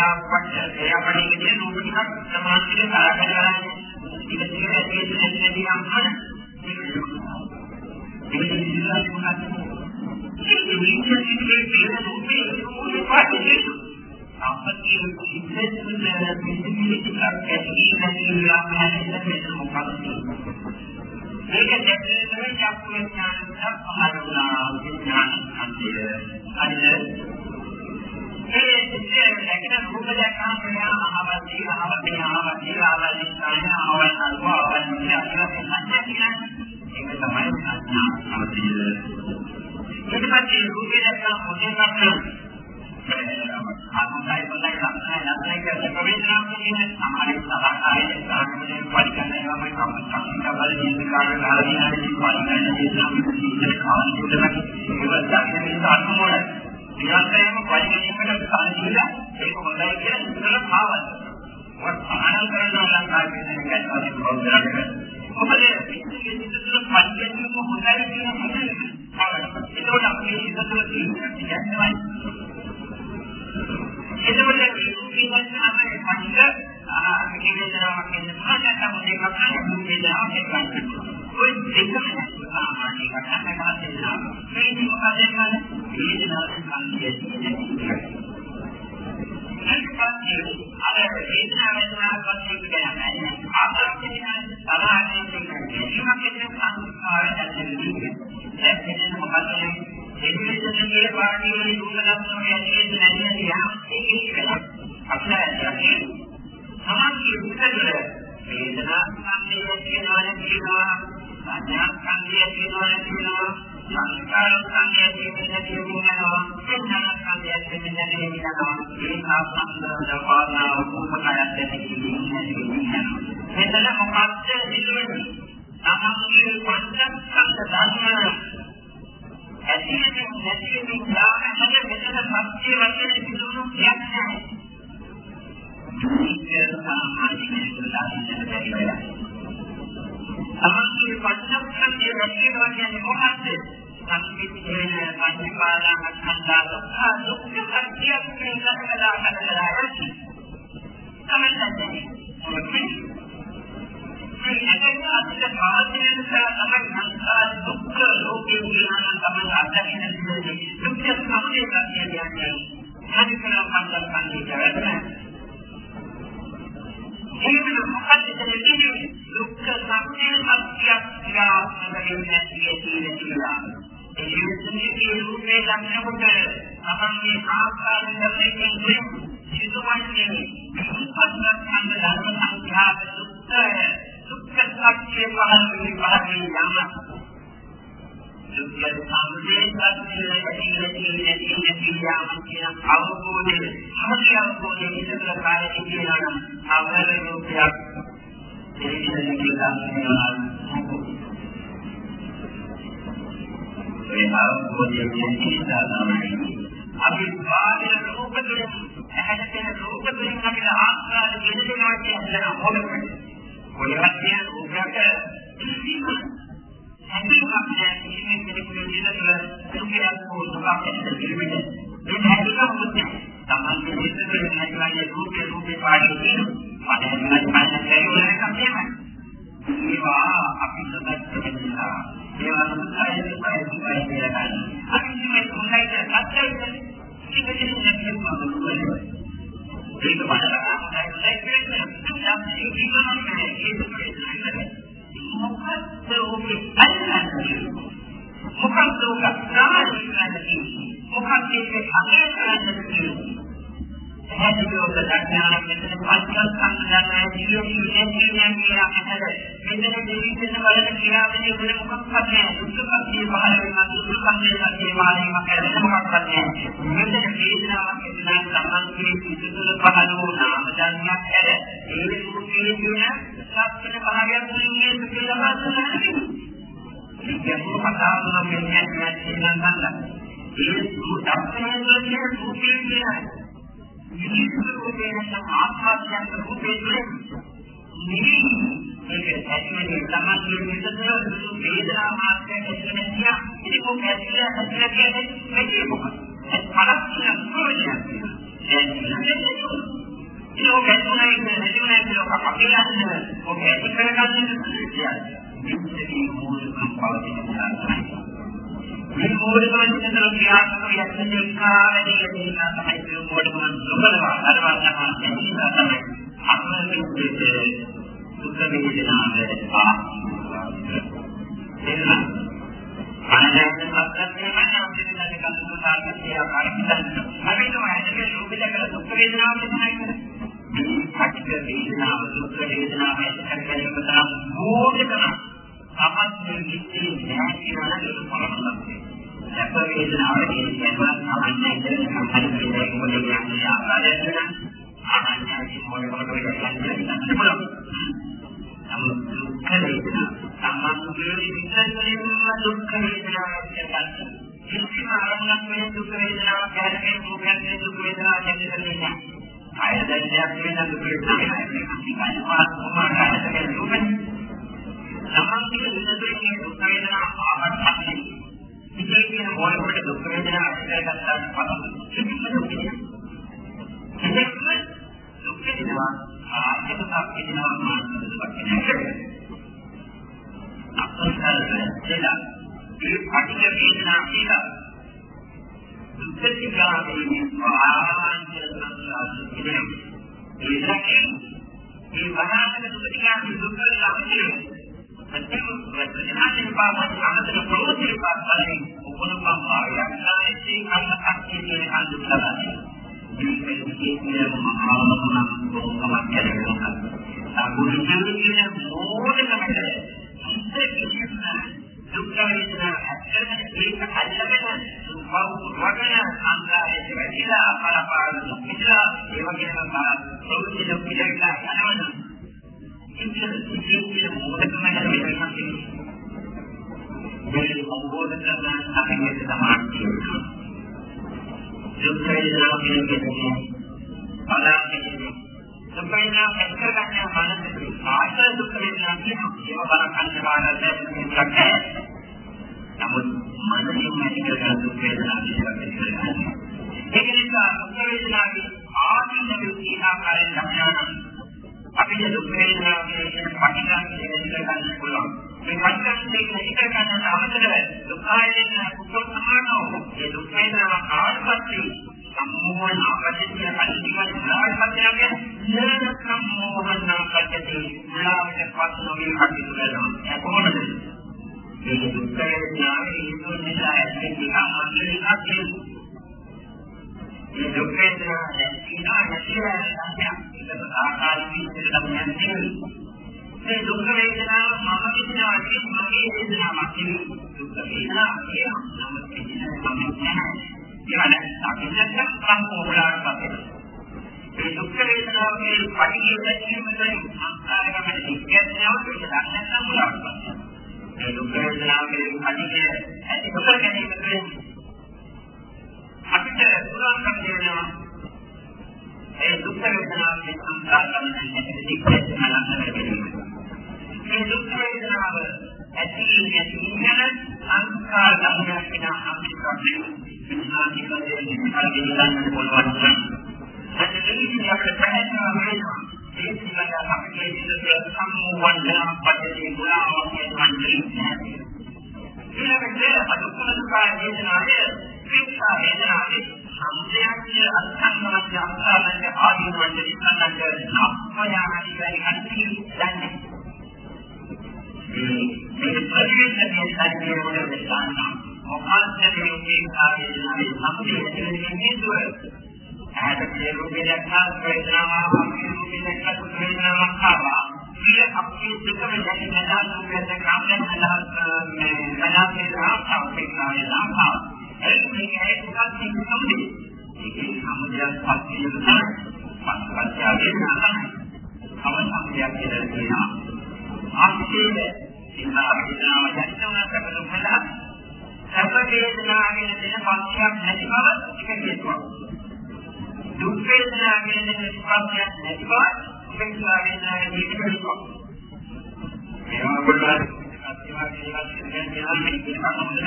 ඒ ක්‍රියාවක් ක්‍රියාපණි කියන නෝබ ටිකක් සමාජයේ සාකච්ඡා කරන්නේ. ඒක තියෙන්නේ ඒක නැති නම් මොන? ඒක ඉතිරිලා මොනවද? ඒක විශ්වාසයේ තියෙන රූපේ මොකක්ද කියන්නේ? අපේ ඉස්සෙල්ලා පිළිවිලක් ඇති නැතිලා හැදෙන්න බැහැ මොකක්ද මේක දැක්කම චක්කු ඥානයක් පහළුණා විඥාන සංකේය හරිද ඒ ඉතින් දැකන රූප දැක්කම මෙයා අහවදී අහවදී අහවදී ආවදී ස්ථාන ආවයි අල්වා ආවයි කියලා ඒක තමයි අඥාන සංකේය ඊට පස්සේ රූපේ දැක්කම මොකක්ද අනුසයි පොඩ්ඩක් ලක්ෂණයි ලක්ෂණයි කියලා තමයි වේදනාව කියන්නේ සමාන සහකාරයේ සාකච්ඡා පරිකරණයම කම්පිටබල් ජීවිතකාරය ගාලිනාදී පරිකරණ දේශනාව විදිහට කාන්තියක් ඒවත් දැක්කේ අනුමෝල නිරන්තරයෙන්ම පරිගණකයකට සාධිලා ඒක හොඳයි කියලා ඉතල පාවල්. වත් සමාන කරනවා ලංකාවේ කියන එකත් අපි පොඩ්ඩක් මොකද මේ සිද්දතුල පරිගණකම හොඳයි කියන එක. ඒකෝට අපි සිද්දතුල කියන්නේ එතකොට මේ කිසිම අපේ පංච ආකිනේතරාවක් කියන මානකම දෙකක් ගන්න වේදනාවක් එක්කයි. ඔය දෙකම සාමාන්‍ය කතාවක් කරලා මේ මොකද කියන්නේ? වේදනාව සංකේතය. අර වේදනාවෙන් මානසික කියන්නේ ආකාරයෙන් සමානයෙන් කියන්නේ මේකෙන් සංස්කාරය ඇතුළේ. දැන් මොකද එදිනෙදගේ පාඩියේ දුකලක්ෂණ ඇතිවෙන්නේ නැති නැති යාම ඒක ඉස්සලා අපලයි සමාධිය උත්තර වේදනා සංකේතය කියනවා කියනවා සංඥා සංකේතය කියනවා කියනවා සංස්කාර සංකේතය කියනවා සංඥා සංකේතය කියනවා ඒක සම්බන්ධව පාඩනා උපකරණයක් දෙන්නේ මෙතන මොකක්ද සිදුවෙන්නේ? සමගිය පංචස්කන්ධ ධර්ම ඇතිවෙන නැතිවෙන දාන හැම මෙතන සත්‍ය වශයෙන් සිදුවුණු දෙයක් නැහැ. ඒක සාමාන්‍ය කෙනෙකුට දාන්න බැරි වෙලා. සමස්තයේ පංචස්කන්ධය රැකේනවා කියන්නේ මොකක්ද? සංකීර්ණ පංචපාදාන ස්කන්ධා දුක්ඛ දුක්ඛ සත්‍ය කියන කතාව කරලා යන්නේ. තමයි මොකක්ද? මේකට අපිට පාදින නිසා තමයි සංසාර දුක්ඛ ලෝකේ කියන තමයි අත්දකින්න තියෙන්නේ. දුක්ඛ සමුදය කියන්නේ හදිකලා මන්දල් කන්නේ කරන්නේ. ඒක මොකක්ද කියන්නේ දුක්ඛ සමුදය සත්‍යයක් කියලා වෙන්නේ කියලා. ඒ කියන්නේ රූපේ ගන්නකොට තමන්ගේ ආස්කාරයෙන් දෙන්නේ සිතුවන්නේ පස්වස්කන්ධ ධර්ම සංඛ්‍යාත දුක්ඛ දුක්ඛ සත්‍ය පහළ වී පහළ වී යම දුක්ඛ සමුදය සත්‍ය ඇතිවෙන්නේ නැති නැති යාම කියන අවබෝධය සමගි අවබෝධය විතර කාර්යයේ කියනවා නම් අවබෝධ රූපයක් අපි බාහිර රූප තුළින් ඇහැට තියෙන රූප තුළින් අපිට ආස්වාද දෙන්නවා කියන හොලකට කොහෙවත් කියන රූපයක් කිසිම හැකියාවක් නැහැ කිසිම කෙනෙකුගේ ජීවිතවල දුකක් හෝ දුකක් ඇතිවෙන්නේ මේ හැකියාව මුත්‍ය සම්බන්ධ ජීවිතේ නැතිවගේ රූපේ රූපේ පාඩේ තියෙන පඩේ පඩේ කියන්නේ ඒවා අපි සදත් වෙනවා ඒවා සුඛයි සුඛයි සුඛයි කියලා ගන්න අපි මේ සුඛයි සත්‍යයි ඉතින් මේක නෙමෙයි ඒක මොකක්ද ඔබේ අල්ලන්නේ මොකක්ද ඔබ ප්‍රාණී කරන්නේ මොකක්ද ඒක අගය කරන්නේ හැදියෝක දක්නාන මෙතන පංචස්කන්ධ ධර්මයේ ජීවිතයේ කියන්නේ කියන්නේ මෙතන දෙවියන් බලන ක්‍රියාවලිය වල මොකක්වත් නැහැ දුක්ඛපත්තිය පහළ වෙනවා දුක්ඛපත්තිය සත්‍ය මානෙම කරගෙන මොකක්වත් නැහැ මෙතන වේදනාවක් එතන සම්බන්ධයේ සිදුතුල පහළ වූ නාම ධර්මයක් ඇර ඒ රූපයේ කියන සත්‍ය භාගයක් තුලින් සුඛ ලබන්න නැහැ ඒක කතාව නම් මෙන්නේ නැහැ නේද ඒ සුද්ධත්වයේ කියන රූපේ කියන්නේ විචිත්‍රකෝපේ නැත්නම් ආස්වාදයන් රූපේ නෙවෙයි මේක ඇතුලේ සමාජයේ විතර වේදනා මාත්‍රයක් ඇතුලේ තියා ඉතින් මොකද ඇතුලේ ඇතුලේ කියන්නේ මේකේ මොකක්ද ඒ පරස්පර ප්‍රයෝජනයක් ඒක ගැටුණා ඉන්නේ නැතිවෙන්නේ කියලා අපේ යන්නේ ඔක ඇති කරගන්න කියන්නේ විචිත්‍රකී මූලික පවතින උදාහරණයක් මේ මොඩකම චින්තන ක්‍රියාත්මක යන්නේ කාලයේ තියෙන තමයි මේ මොඩකම දුබලවා අරවන්නවා කියන තමයි අනුන්ගේ සුඛ වේදනාව ආ එන්න අනදැන්න සත්‍යයේ මම අපිට දැන ගන්න සාකච්ඡා ආකාරයෙන් මම හිතන්නේ රූපිතකල සුඛ වේදනාව තමයි අටික වේදනාව දුක් වේදනාව ඇති කරගැනීම තරම් මොඩකම සමස්තයේ කිසිම නැහැ කියලා නේද බලන්න. සැප වේදනාවේ කියනවා සාමාන්‍ය ඉඳලා හරි මොකද කියන්නේ ආකාරයෙන් ආඥාදී මොනවද කියන්නේ නමුත් දුක්ඛ වේදනා සම්මන්ත්‍රයේ විඳින දුක්ඛ වේදනාවක් තමයි. කිසිම ආරම්භයක් වෙන දුක් වේදනාවක් ගැන මේ දුක් වේදනාවක් ගැන දෙන්නේ නැහැ. ආයතනයක් වෙන දුක් වේදනාවක් ගැන කිසිම ආකාරයක දුක් රූපෙන්. සම්මතික ඉන්නකේ දුක් වේදනාවක් ආවට පස්සේ ඉතින් කියන මොළොකට දුක් වේදනාවක් ඇතිව ගත්තාට පස්සේ කිසිම දුක් නෑ. ඒකම දුක් වේදනාවක් ආයතනයක් වෙනවා මානසික දුක් නෑ. අපසාරය කියලා ඒ පටිච්ච වේදනා කියලා දුක්ඛිකාමී ආරම්භය සංසාරයේ ඒකේ මේ මහානක දුක්ඛිකාමී දුක්ඛ ලක්ෂණය අත්‍යවශ්‍ය ප්‍රතිහාරයෙන් පාවන අමතර ප්‍රවෘත්ති පාස්වලින් උපනපම් ආයතනයේ කන්නක්තිය කියන අඳුරලාදී මේ කියන්නේ මහානකම කොහොමද කියලා අගුණ කියන්නේ මොනකමද ඉතින් දුක් වේදනා ඇත්තටම ඒක අල්ලගෙන වගන සංගායයේ වැඩිලා අපරපාර දුක් විඳලා ඒ වගේම ප්‍රවෘත්ති දුක් විඳලා මේ අවබෝධ කරගන්න අපේ සමාධිය දුක් වේදනා කියන්නේ අනාත්මයේ දුක් වේදනා එක්ක ගන්න මනස ආශය දුක් වේදනා කියනවා ඒක බලන්න ගන්න බාරද නමුත් මනසින් ඇති කරගන්න දුක් වේදනා පිළිබඳව ඒක නිසා දුක් වේදනාවේ ආදීනව කියන ආකාරයෙන් දක්වනවා අපිට දුක් වේදනාව කියන පටිඝාතය දෙක ගන්න පුළුවන්. මේ පටිඝාතය දෙක ගන්න අමතරව දුක්ඛයෙන් කුසල සමානව. ඒ දුක් වේදනාව ආත්පත්ති සම්මෝහන අපදිතිය කල්පිකන් නායකත්වයෙන් නේද සම්මෝහන අපදිතිය මුලාවට පත් නොවී කටයුතු කරනවා. කොහොමද? මේ දුක් වේදනාවේ හේතු නිසා ඇති විකාමකලිකක් මේ දුක් වේදනාව නැතිනා නැතිලා සංඥා ඒක ආකාරී විදිහට යන්නේ මේ දුක් වේදනාව මම විඳිනවා කියන මගේ වේදනාවක් නෙවෙයි දුක් වේදනාව කියන නම කියන්නේ අපිට සම්පූර්ණවට පස්සේ මේ දුක් වේදනාවේ පරිදි දැකීමෙන් සංස්කාරකමනේ ඉක්කයන්ව ඒක දැක්කම මුලක් මේ දුක් වේදනාවේ අනිත්‍ය ඇති කොට ගැනීම තුළින් අපිට පුළුවන්කම දෙනවා ඒ දුක් වේදනාවේ සංස්කාරකම නැති දික්කේ මනසට මේ දුක් වේදනාව ඇති නැති වෙන සංස්කාර ධර්මයක් වෙන අම්මිකන්නේ විඥානිකයෙන් කල්පිත ගන්න පුළුවන්. ඒක දෙවියන් අපිට පැහැදිලිව වෙනවා. ඒ පිළිබඳව අපේ විදිහට සම්මුවන්දන පද්ධතිය ගුණාවක් කියනවා. ඊළඟට අදුක්කම සුඛාය වේදනාවේ වික්ෂා වේදනාවේ සම්පයන්‍ය අත්ංගමත් අන්තරාලංග ආදී වන්ද ඉස්සන්නට අපයානි කරි කන්ති දන්නේ. මේ ප්‍රතිවිෂණයේ සත්‍යය වල වෙනවා. මොකක්ද මේ ආවේදනාවේ සම්පූර්ණ හේතුව ඇහැට මේ රූපේ දැක්කා වේදනාවක් මේ රූපේ දැක්කා වේදනාවක් ආවා. මේ අපේ දෙකම දැකලා නදාන දැක්කම නදාන මේ නදාන රාහතාව පෙන්නාවේ රාහතාව. ඒක මේකේ එකක් තියෙන්නේ. ඒකේ සමුදයක් පස්සේ තමයි. පස්පස්යාවේ නදාන. අවසන්යක් කියලා කියනවා. ආස්තේද ඉන්නා වේදනාව දැක්කම සැපදුක් නෑ. සැප වේදනාවෙන් දෙන පස්යක් නැති බව එක කියනවා. දුක් වේදනා කියන ස්පර්ශයක් නැති බව උපේක්ෂා වේදනාවේ දීපිකව. ඒවා පොඩ්ඩක් අත්‍යවශ්‍ය දේවල් කියන දේවල් මේක මොනවද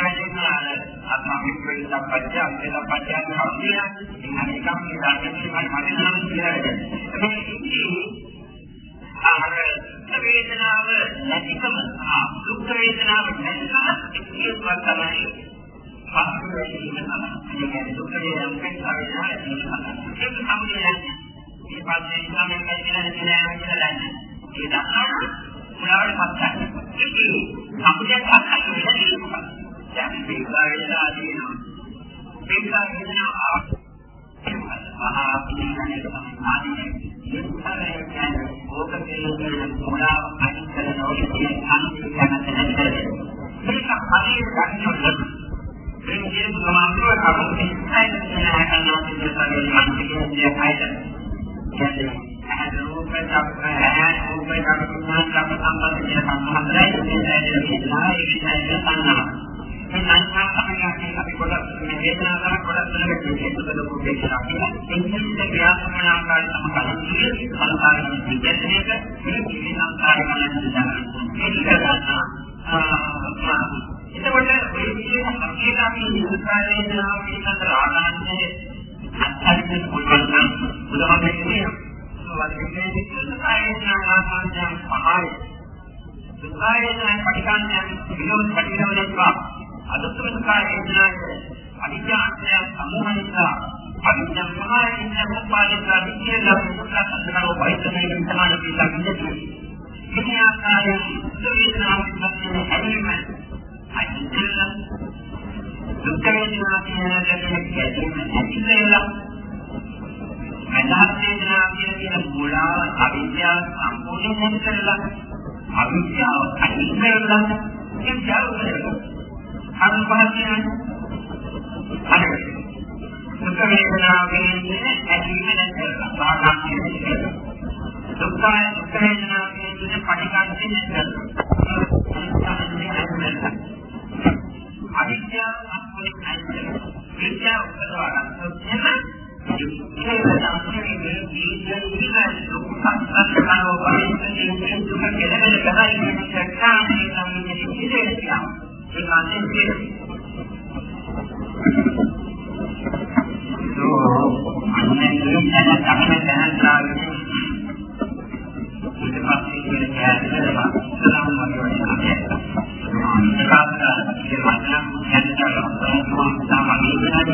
අත්මමික වේදනාපච්චය වේදනාපච්චය කවුදිය ඉන්නේ එකම ඉඳන් මම නම් කියලා අර වේදනාව නැතිකම දුක් වේදනාව නැතිකම ඒකවත් තමයි පස්සේ වීම තමයි. ඒ කියන්නේ දුකේ යම් කෙනෙක් ආවෙනවා ඒක සමුදයන්නේ. මේ පස්සේ ඉස්ලාමයෙන් කියලා කියලා කියලා දන්නේ. ඒ දන්නවා මුලාවට පස්සක්. ඒක සමුදයක් පස්සක් වෙන්නේ මොකක්ද? දැන් මේකාරේලා දිනනවා. මේකා වෙනවා මහා පිළිගන්නේ තමයි ආදී. ඒ කියන්නේ ඕක කියන්නේ මොනවා අනිත් කරනවා කියන අනිත් කමත නැහැ. මේක හරියට ගන්නකොට මේ කියන සමාන්තරව අපේ ඉස්සයින් කියන හැකනවා කියන මානසිකයේ කායද. කියන්නේ ඇහැ රූපේ අපේ ඇහැ රූපේ අපේ සම්බන්ධ සම්බන්ධ කියන සම්බන්ධයි මේ ඇයි කියනවා ඒ විදිහට සංනා. මේ සංඥා සමයයන් අපි කොටස් මේ වේදනා කරන කොටස් වලට හේතුකද පොඩ්ඩක් කියලා එන්නේ ක්‍රියාත්මක ආකාරය සමකලිතේ සංකාරයෙන් විද්‍යාත්මක මේ විවිධ ආකාරයන් දැනගන්න. ඒක ගන්නවා එතකොට මේ විශේෂ සංකේතයේ ඉස්සරහේදීනා පිළිබඳ ආනාන්නේ අත්‍යන්ත පුළුවන් නම් උදාහරණයක් කියනවා. වලින්නේ ඉස්සරහේදීනා ආනාන්නේ පහයි. සුඛායේදීනා පටිකාන්‍යයන් විනෝද පටිනවලෙක්වා අදුත්තුකායේදීනා අනිත්‍යය සමුහනිකා අනිත්‍යමහායින්ද මුපාදිකා විද්‍යාව මුක්ඛසන්දනෝ වෛද්‍යමය විඥාන පිටකින් විද්‍යාකාරී සුවේදනා විඥාන හැදීමයි අයිතිල දුක් වේදනා කියන දෙයක් ඇතිවෙලා මනස වේදනා කියන කියන මුලාව අවිද්‍යාව සම්පූර්ණයෙන් කරලා අවිද්‍යාව අයින් කරලා ඒක ජාලවලට අනුපහතියන් අර දුක් වේදනා කියන්නේ ඇතිවෙන නැතිවෙන සාධාරණ දුක් දුක් වේදනා කියන්නේ පටිඝාතයෙන් නැතිවෙන අවිද්‍යාව සම්පූර්ණ අයින් විද්‍යාව උපදවලා සොච්චම ඒක තමයි මේ ජීවිතයේ දුක් සංස්කරණව පරිස්සමෙන් දුක කෙරෙන ගහයි සත්‍යාවේ සම්මිතිය ඉතිරිලා ඒක අන්තිමේ සෝ අන්නේ මේ තමයි තමයි ඊට පස්සේ කියන කෑල්ලම සලාම් වගේ කාන්තා කියන වචන යන්න තමයි යන්නේ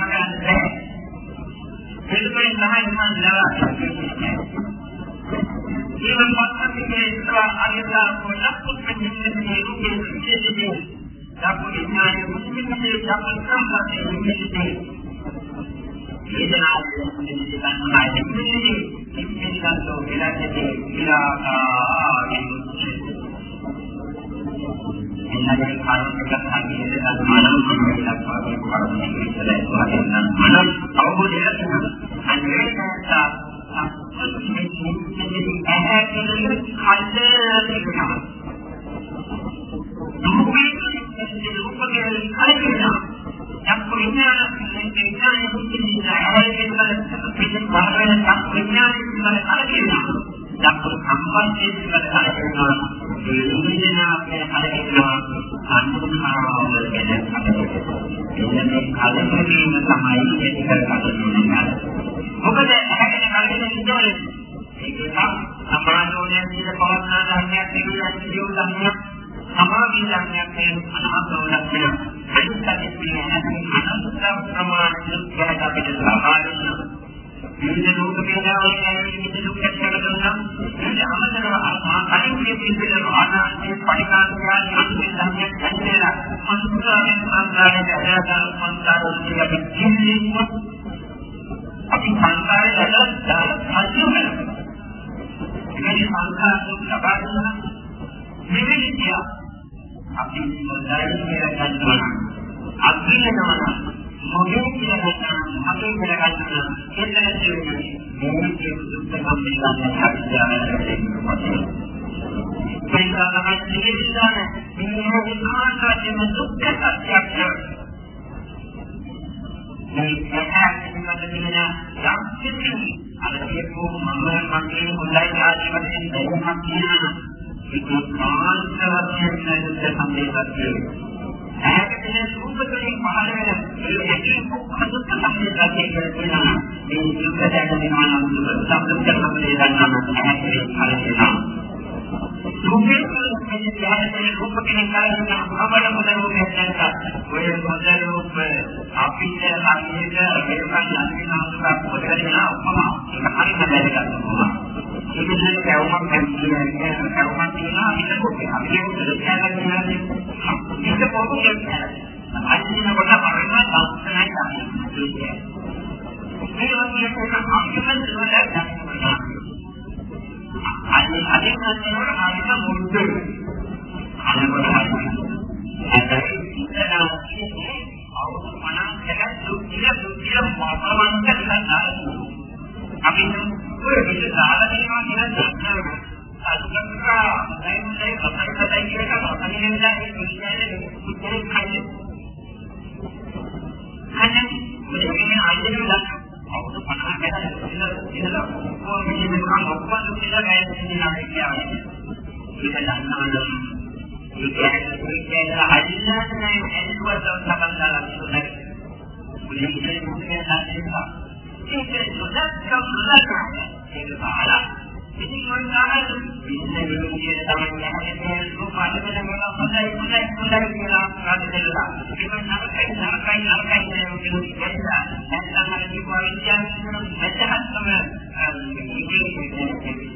මගන්නේ පිළිපෙන් නැහැ මම නලා ජීවන පද්ධතියේ ඉස්සර අරියදා කොටස් මෙන්නේ රූපේ විශේෂයෙන් දක්වන ඥානය මුස්ලිම්ගේ දක්වන සම්පතේ විශේෂයෙන් වේදනාව දෙන්නෙන්නේ ඉක්මනටෝ විලාසයේ විලාකාරී එන්නගේ කාරණයක් හරියට ගන්නවනම් මේකක් වගේ කරුණක් විතරයි වදින්න මන අවබෝධය අන්නේට යම් මොකද හැකෙන කලකිරීම ඉන්නවනේ ඒක සමාජෝණයෙන් කියන පවත්නා ධර්මයක් පිළිබඳ සියලු ධර්මයක් අනුසාරයෙන් සංකාරයට අදාළ සංකාරවල අපි කියන්නේ අපි සංකාරයට අදාළ අසුමන මේ සංකාර දුක් ලබා දුන්නා මෙවැනි අපි මොදයි කියලා ගන්නවා අත්විඳනවා මොකද කියලා ගන්නවා අපි කියලා ගන්නවා එතන තියෙන්නේ මොකද දුක් සම්පූර්ණ හරියට පරිකාරකත් නිවිදාන මේ ආකාශයෙන් දුක්ඛ සත්‍යයක් මේ ප්‍රකාශනකට දෙන යම් කිසි අර කියපු මම මගේ හොඳයි ආදී වශයෙන් දෙයක් කියනවා ඒක මානසික වශයෙන් සම්බන්ධයක් තියෙනවා ඇහැට රූප තුළින් පහළ වෙන ඒ ඇකී අදුත් සම්පූර්ණ කියනවා මේ දුක දැකගෙන නම් සම්පූර්ණ කරන්නේ දන්නා ඇහැට පහළ වෙනවා රූපේ මේ ධ්‍යානයේ රූප කෙනෙක් කායන අපවල මොනවද නැත්නම් ඔය මොදල රූප අපිට හරියට මේකන් යන්නේ නාමක පොතකදී උපම ඒක හරියට දැනගන්නවා ඒක තමයි කවුමක් කියන්නේ කවුමක් කියනවා අපිට පොතේ අපිට දෙයක් ඒක පොතේ කියන්නේ අයිතින කොට පරිණාම සම්පූර්ණයි කියන්නේ මේ වගේ එකක් අපිට දුරට අනිත් අදින් කරනවා හරියට මුරුදු අනකොට හැබැයි ඉතන කියන්නේ අවුරුදු 50කට දුක්ඛිය දුක්ඛිය මාතවන්ත කියලා අපි ඔය විදිහට දාලා දෙනවා කියලා දන්නවා අසුකා නැයිමයි කපයි කපයි කියන එක මොකක්ද කියන්නේ කියන්නේ ඉතින් කන්නේ කන්නේ ඒක දන්නවද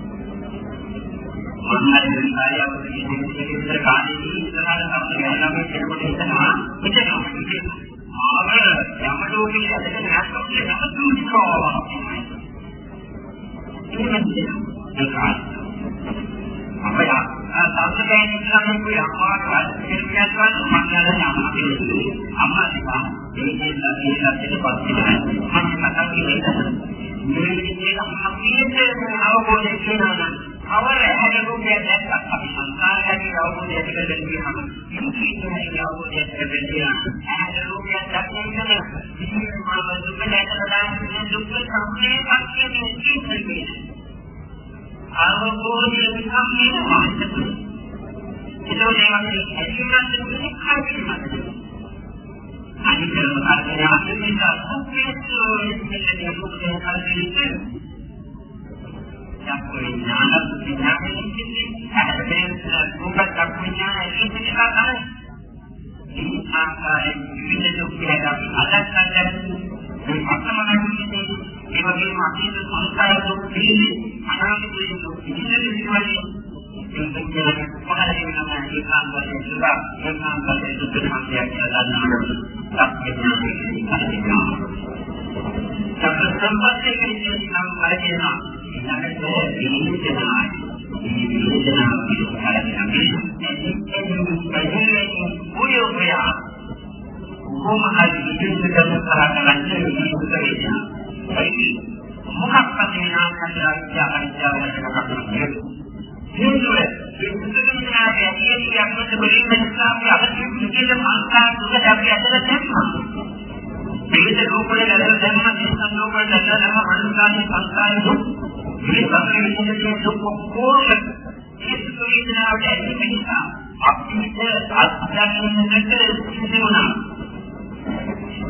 මොනවාද කාර්යයක් කියන්නේ විතර කාණේ ඉස්සරහට තමයි යනවා කියනකොට හිතනවා හිතනවා ආව යමඩෝකේ ඇදගෙන නැත්නම් යම දුෂ්කරවා අපේ සංස්කෘතියෙන් ඉස්සරහින් કોઈ අම්මාට කියන්නත් මන්නල අම්මා කියන්නේ අම්මා තිබා ඒකේ ලැබෙන ලැබෙන පස්සේ මම මතක් කියන්නේ මේ විදිහට අපිට අවබෝධය කියනවා අවර හැදෙන්නේ නැත්නම් අපි සංස්කාරයන්ගේ අවබෝධය ඇති කරගන්නවා. ඉන්ද්‍රියයන්ගේ අවබෝධය ඇති කරගන්නවා. හැදෙන්නේ නැත්නම් ඉතින් දුක නැතලා දුක සම්පේ පක්ෂයේ තියෙන්නේ. අවබෝධය සම්පේ මානසික. ඒකෝ මේවා ඇතිවෙන්න දුන්නේ කායිකමද. අනිකරම කාර්යය අනිත් සුපේසෝ ඉන්නේ දුකේ කාර්යය ඒ වගේම අතීත සංස්කාර දුක් පිළිලි අනාගත දුක් පිළිලි විදිහට මේක පහළ වෙනවා ඒකාන්තයෙන් සුභ ඒකාන්තයෙන් දුක් සංඛ්‍යා කියලා දන්නවා සත්‍යඥානයේ සත්‍ය සම්පත්තේ කියන නම් කරගෙනවා ඊළඟට විනිශ්චයයි. මේ විනිශ්චයම කොහොමද ඉදිරියට කරන්නේ විනිශ්චයය. මොකක්ද මේ නාමකන්දරය අවිද්‍යාව වශයෙන් කටයුතු හේතුව ඒ පුදුමනාගේ ඇතිවෙන යම්කද වලින් නිසා අපි අවශ්‍ය විදිහට සංස්කාර දුක අපි ඇදලා තියෙනවා. විවිධ රූපවල දැනන ධර්ම දේශන රූපවල දැනන මනෝකාරී සංස්කාර දුක් මේ සතර විදිහේ දුක් කොහොමද ඒ සුවේදනාවට ඇති නිසා අපිට අත්දැකීමකට සිදුවනවා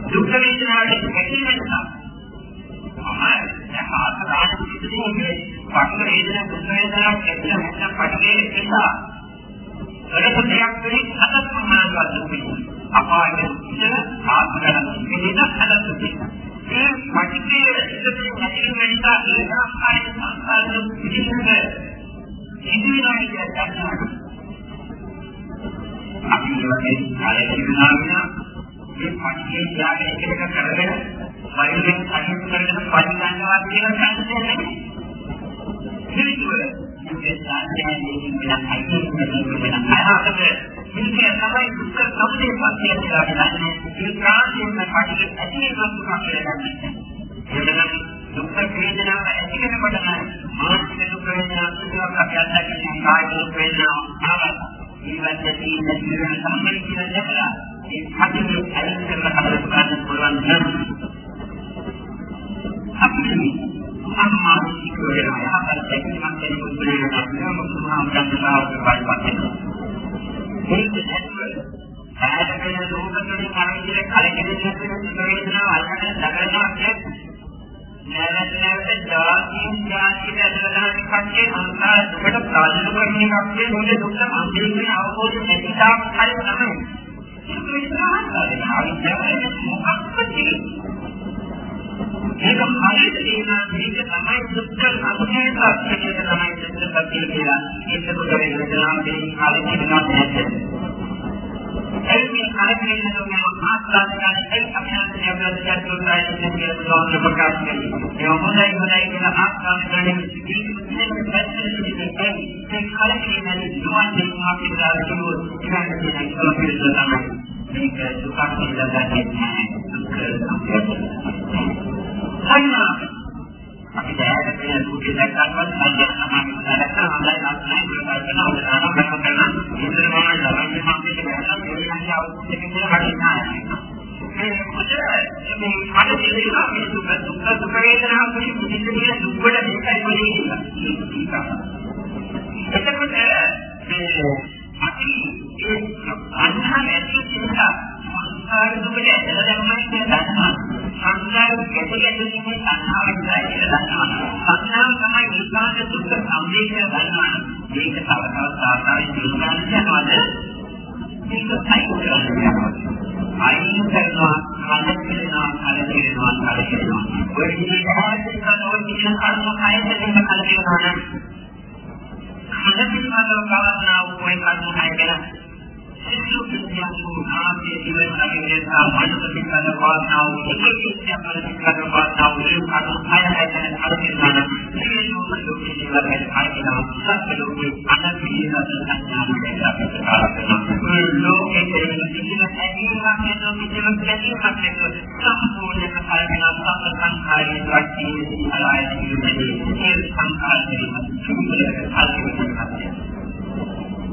දුක් වේදනාවට ඇති නිසා අමාර දැන් ආසාරාණ සිදුවන්නේ පස්ස වේදනා දුක් වේදනාවක් ඇති නැත්නම් පටිගේ නිසා වැඩ දෙයක් වෙන්නේ අතත් ප්‍රමාණවත් දුක් අපායේ ඉඳලා ආත්මයන් පිළිදක් හදන්න තියෙනවා ඒ පටිච්චේ ඉස්සරහින් නැතිව නිසා ඒ ආකාරයේ සංස්කාරවල පිළිතුර ඉදිරියයි කියනවා. අපි මේ කාලේ මේ පටිච්චේ ත්‍යාගය එක කරගෙන පරිලෙන් අහිමි කරගෙන පරිණාමවත් කියන සංකේතය නැහැ. පිළිතුර මේ සාධනයේ වෙන අයිති වෙන අයහකට මේක තමයි දුක්ඛ සමුදය පස්සේ කියලා කියන්නේ. ඒ ප්‍රාණයෙන් පිටින් ඇතිවෙන දුක කියලා ගන්න. එතන දුක්ඛ වේදනාව ඇති වෙනකොටම මානසික දුක් වේදනාවක් තුනක් අපි අත්දකින්නේ කායික දුක් වේදනාවක් ආවත් ඊවැද්දී නැතිවෙන සම්මත කියලා දැකලා ඒ පිටින් ඇලෙන්න කරලා හදන්න පුළුවන් නම් අපි අම්මාසික වේදනාවක් හදන්න දෙයක් දෙන්න පුළුවන් නම් මොකක්ද මම ගන්නවා ඒක නැතුව ආයතන රූපතුලින් කලින් කලකිරීමක් වෙන වේදනාව අල්ලගෙන දකරනවා කියන්නේ නැවත නැවත ජාතියෙන් ජාතියට ඇදලා දාන කන්නේ සංසාර දුකට ප්‍රාණික කරන එකක් කියන්නේ මොකද දුක්ඛ අන්තිමේ අවබෝධ නැති තාක් කල් තමයි. ඒක විශ්වාසයෙන් ආවිද්‍යාවෙන් මොකක්ද මේක හරියට තේරෙනවා මේක තමයි දුක්ඛ සමුදය සත්‍යය තමයි දුක්ඛ සත්‍ය කියලා එතකොට වේදනාවේ කාලේ කියනවා නැද්ද? ඒ මේ කලකිරීම තුනේ ආස්වාද ගන්න ඒ අභ්‍යන්තර යබ්බත් චතුර්ථය කියන බුදුන් ප්‍රකාශ කළේ. ඒ මොනයි මොනයි කියන ආස්වාද ගන්න ජීවිතයේ පැත්තට ඒ කලකිරීම නිවන්නේ මාපිටාර කිව්වොත් ඉතින් කියන කලකිරීම තමයි. මේක දුකක් කියලා ගන්නේ නැහැ. දුක සංඥා අපි දැනට තියෙන දුකේ දැක්කම සංඥා සමාන කරලා හොඳයි නැත්නම් ඒක කල්පනා කරනවා කරන කරන ඉතින් මම ළමයි මම්මිට ගහලා දෙවියන්ගේ අවුත් එකකින් හරිනායි මේ මොකද මේ මට තේරෙනවා මේ දුක දුක දුක වේදනාව කියන මුදින්න කියන දුක වල මේකයි වෙන්නේ එතකොට සංස්කාර ගැටේ ඇතුළේ සංහාව විතරයි කියලා දන්නවා. සංහාව තමයි විපාක දුක් සම්දේ කියලා දන්නවා. මේක තව තවත් ආකාරයෙන් දිනන යනවාද? මේක සයිකල් කරනවා. අයින් කරනවා, කලකිරෙනවා, කලකිරෙනවා, කලකිරෙනවා. ඔය විදිහට ආයෙත් කරනවා කියන කර්ම කයයෙන් කලකිරෙනවා නම් කලකිරීමල කවන්නා වූ કોઈ කර්ම කය ගැන සියලු විද්‍යාත්මක ආදී දිවසාරයේ සාමාන්‍ය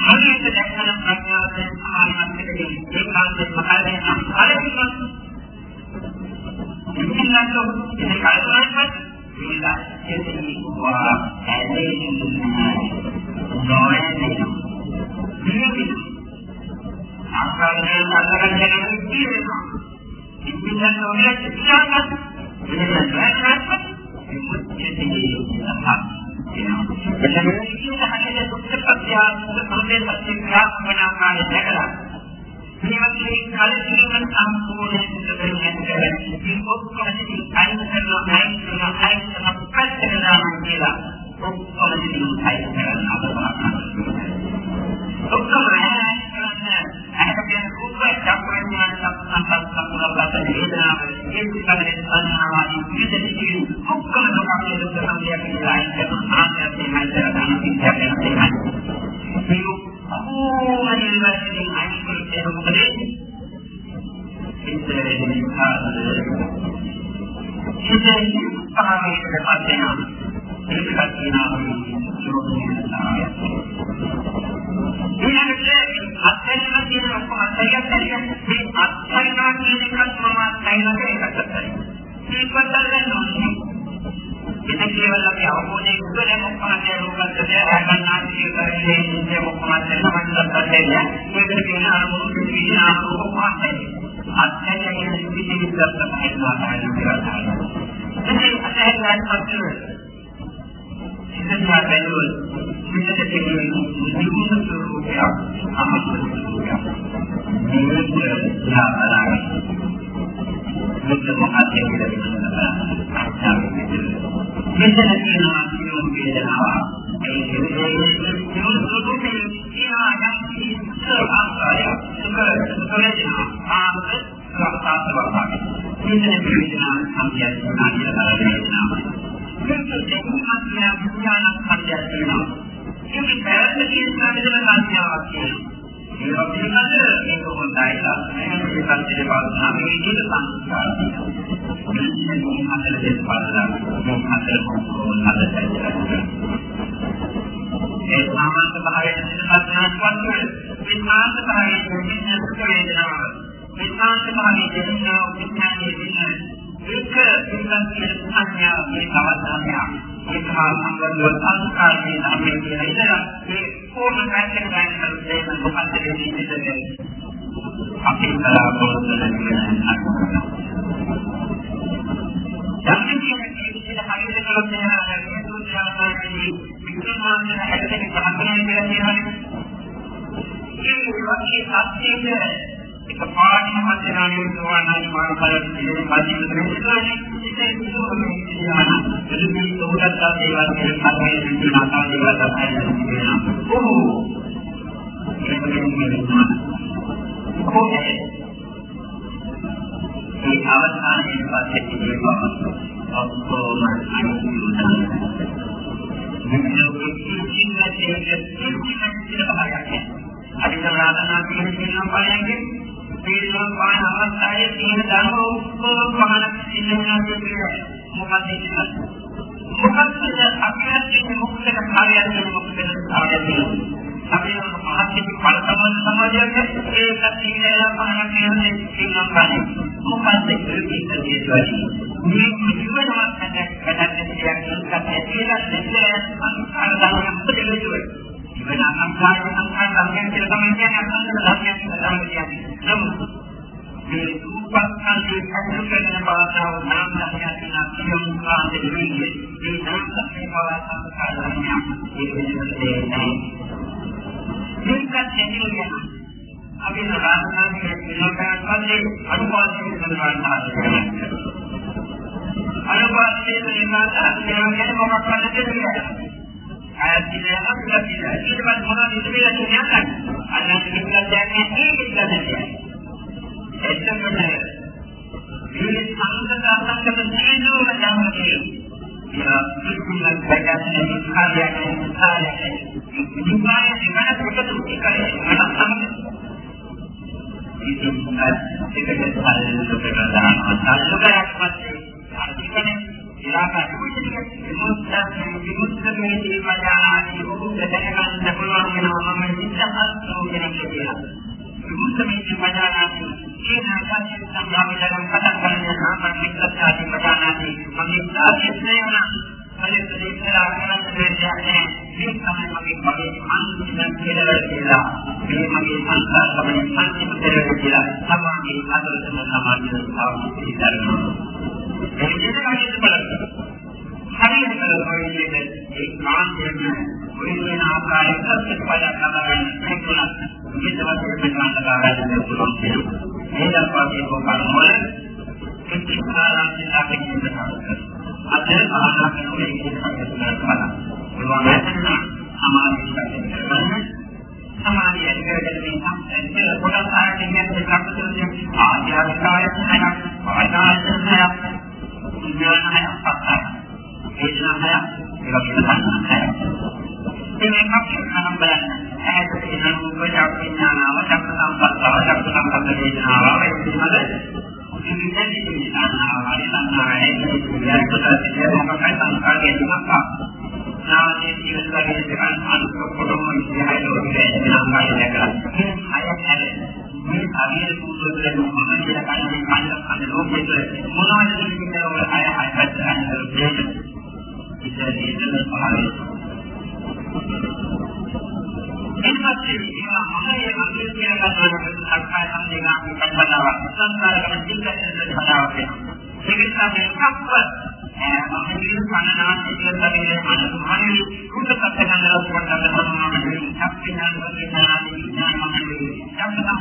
හරියට දැක්කම ප්‍රඥාවෙන් සමානවත් එකකින් ඒකාන්තයෙන් මහලෙන් අලකින් ඉන්නකෝ ඉතින් කල්පනාවත් මේලා එතනි වා ඇලෙන්නේ නොයන්නේ ආකාරයෙන් අල්ලගන්න තියෙනවා ඉතින් ඔය චිත්‍රාගත ඉතින් දැක්කත් මුත්‍යදී සම්පත් එතන කියන හැටේ දුක්ඛ සත්‍ය සමුදය සත්‍ය ක්‍රියාත්මනාකාරය දැකලා මේ වගේ කලින් සම්පූර්ණ දෙයක් කරන්නේ මේ ඔක්කොම ඉතින් අයින් කරනවා අයින් කරනවා අයින් කරනවා පැත්තකට දානවා කියලා ඔක්කොම ඉතින් අයින් කරනවා ඔක්කොම අයින් කරනවා අහකට කුප්පයි චක්‍රඥාන සම්පන්න සම්පූර්ණව වේදනාව ඒ පිටකනේ සංහාවාදී විදිහට ඔක්කොම දුකේ දුක් සම්පූර්ණ කියලා අයින් කරනවා ආත්මයෙන් මැදට යන පිටකනේ මේ ඔක්කොම අනිවාර්යයෙන් අයින් කරලා මොකද ඉස්සරහේ කාර්යය සිතේ පහමේකට පත් වෙනවා ඒකත් කියනවා ඉන්නේ මොකක්ද සමන්දත් දෙන්නේ මේකට කියන අරමුණු විදින අරමුණු කොහොමද අත්හැරලා කියන විදිහට තමයි කරනවා ඉතින් අත්හැරලා පස්සේ ඉතින් බැලුවොත් මෙතන තියෙන නිකුත් ස්වરૂපය අමතකයි. මේක යාමලායි. මෙතන මොකක්ද කියලා මෙතන තියෙනවා කියන වේදනාව. මෙතන වේදනාව සම්පූර්ණ කරගන්නවා. මේක දෙකක් විඥාන සංඥා කියනවා. මේක පැවැත්ම කියන සංකේතන සංඥාවක් කියනවා. ඒක පිළිබඳ මේක හොඳයි ලක්ෂණය මේ සංකේතය බලනවා මේ විදිහට සංස්කාරය. මේ හතර දෙස් බලලා මේ හතර කොහොමද හදලා ඒ සාමාන්‍ය භාවයෙන් සිතපත්නාවක් වගේ මේ සාමාන්‍ය භාවයෙන් සිටින සුඛ වේදනාව මේ සාමාන්‍ය භාවයෙන් සිටින විඥානයේ විඥානයේ ඒක පිළිබඳ කියන සංඥාව මේ තවත් සංඥාවක් ඒක හා සම්බන්ධව සංස්කාරයේ නම් කියන ඉතල ඒ කොහොමද පැත්තකට ගන්න දෙන්න මොකක්ද කියන්නේ අපි බලාපොරොත්තු වෙන අනුකම්පාව. යම් කෙනෙක් විදිහට හරියට කළොත් එහෙනම් මේ සූත්‍රයන්වලදී විද්‍යාත්මක හැදෙන ප්‍රහාරණය කියලා කියනවානේ. ඒ වගේ සත්‍යයේ එක පාඩම හදනානේ සෝවාන් මාර්ග ඵලයේ ඉන්නේ පාදින දෙන්නේ ඉතින් ඒක දුරේ කියනවා. එදිනෙක උඩට දේවල් කියන කතාවේ විදිහට ආකාර දේවල් තමයි කියනවා. ඔව්. ඒක කියන්නේ කොහේ ඒ අවස්ථාවේ පස්සේ කියනවා ඔක්කොම අනිත්‍යයි. මෙන්න කිසිම දෙයක අදිතරාතනා කියන කියනවා බලන්නේ තේරුම් ගන්න අවස්ථාවේ තියෙන ධර්ම ඔක්කොම පහන සිද්ධ වෙනවා මොකක්ද කියන්නේ මොකක්ද අපිට මොකක්ද කාර්යයක් මොකක්ද කාර්යයක් අපි මහත්කේ පළතමන් සමාජයක් ඒක තීරණය කරන කියන්නේ කියනවා කලින් මොකක්ද කියන්නේ? මේ ජීවනවත් නැත්නම් දෙයක් කියලා අන්කාර ධර්මයක් පිළිගන්නේ ඉවන අන්කාර අන්කාර ධර්මයක් කියලා තමයි කියන්නේ අන්කාර ධර්මයක් කියලා තමයි කියන්නේ නමුත් මේ රූපස්කන්ධයේ හැදෙන බවතාව නාම ධර්මයක් කියන කියමුකාන්ත දෙවියන් මේ නාම ධර්මයේ බව සංස්කාර ධර්මයක් ඒක විදිහට මේකත් ඇතුළු වෙනවා. අපි සාධනාවේ විලෝකයන් පස්සේ අනුපාතයෙන් කරනවා. අනුපාතයෙන් වෙනාට අධ්‍යයනය මොකක් කරන්නද කියලා. ආයතනය අපිට කියලා. ඊට පස්සේ මොනවද ඉතිරිලා කියන්නේ? අන්න කිව්ලා දැන්නේ ඒකද දැන්නේ. එතකොට මේ සංගත අසංගත තේජෝම යන්නේ ඉතින් බයගන්නේ කාර්යයක් කාර්යයක් දුකාය දෙවන කොට තුටි කරේ මට තමයි ඉතින් ඒකත් හරියට කරනවා සල්ලුකයක් පස්සේ අර්ථකනේ ඉලාකා විමුක්තිය විමුක්තියේ දීපජානාදී ඔබ දැනගන්න පුළුවන් වෙනවා මම ඉස්සහල්ෝ කියන කියලා විමුක්තියේ පජානාදී කියන ආකාරයෙන් සංඥාවෙන් කතා කරන්නේ නම් මිත්‍යාදී පජානාදී මම ඉස්සහල්ෝ වෙනවා කලින් දේශනා කරන දෙයක් මේ තමයි මගේ මගේ අන්තිම කියලා කියලා මේ මගේ සංස්කාර තමයි අන්තිම කියලා කියලා සමාධි අදලතම සමාධිය සාවිත්‍රි කරනවා ඒ කියන්නේ බලන්න හරියට කරන්නේ ඒ කාන්තයෙන් වෙන ආකාරයකට ප්‍රතිපලයක් ලබාගන්න හැකියාවක් මේ තමයි මේ කාන්තාවකට පුළුවන් කියන්නේ මේ දක්වාගේ කොහොමද කිසිම ආරම්භයක් නැහැ අද ආනාපානයේ ඉස්සරහට බලන්න. පුළුවන් නැත්නම් සමාධිය කරගන්න. සමාධිය ඇති කරගෙන මේ සම්පූර්ණ කොටස් ආයතන කියන්නේ කප්පතුලිය ආධ්‍යාත්මිකය සහයක්, වාචායතනයක්, විඥානය පස්සක්. වේදනාය ඒක පිළිබඳව. මේ කප්පතුලිය බලන්න. ඇයට තියෙන රූප විඥානාව, චක්ක සම්පස්සව, චක්ක සම්පස්ස වේදනාව, ඒ පිළිබඳව විවිධ සංස්කාරවල සංස්කාරයේ විද්‍යාත්මක සිදුවීමක් සංස්කාරයේ තුනක් නාමයේ ජීවිතයේ දෙකන් අනුක පොඩම ඉතිහාසය ලෝකයේ සංස්කාරය දැකලා අය හැද මේ අවිර සූත්‍රයෙන් මොනවද කියලා කන්නේ කන්න කන්න ලෝකයේ මොනවද කියන්නේ ඔය අය හයිපත් කරන්නේ ඉතින් ඒක පහළ එන්නත් ඒවා මොහේ අගේ කියන කතාවක් සක්කාය සම්දේනා කතාවක් සංස්කාරකම දිගට කතාවක් ඒක නිසා මේ කප්ප මම කියන කනනාත් කියන්නේ අනුමානයි කුඩකට ගන්නලා පොඩ්ඩක් බලනවා මේ සම්පූර්ණ වේදනාදී විඥාන මනසේ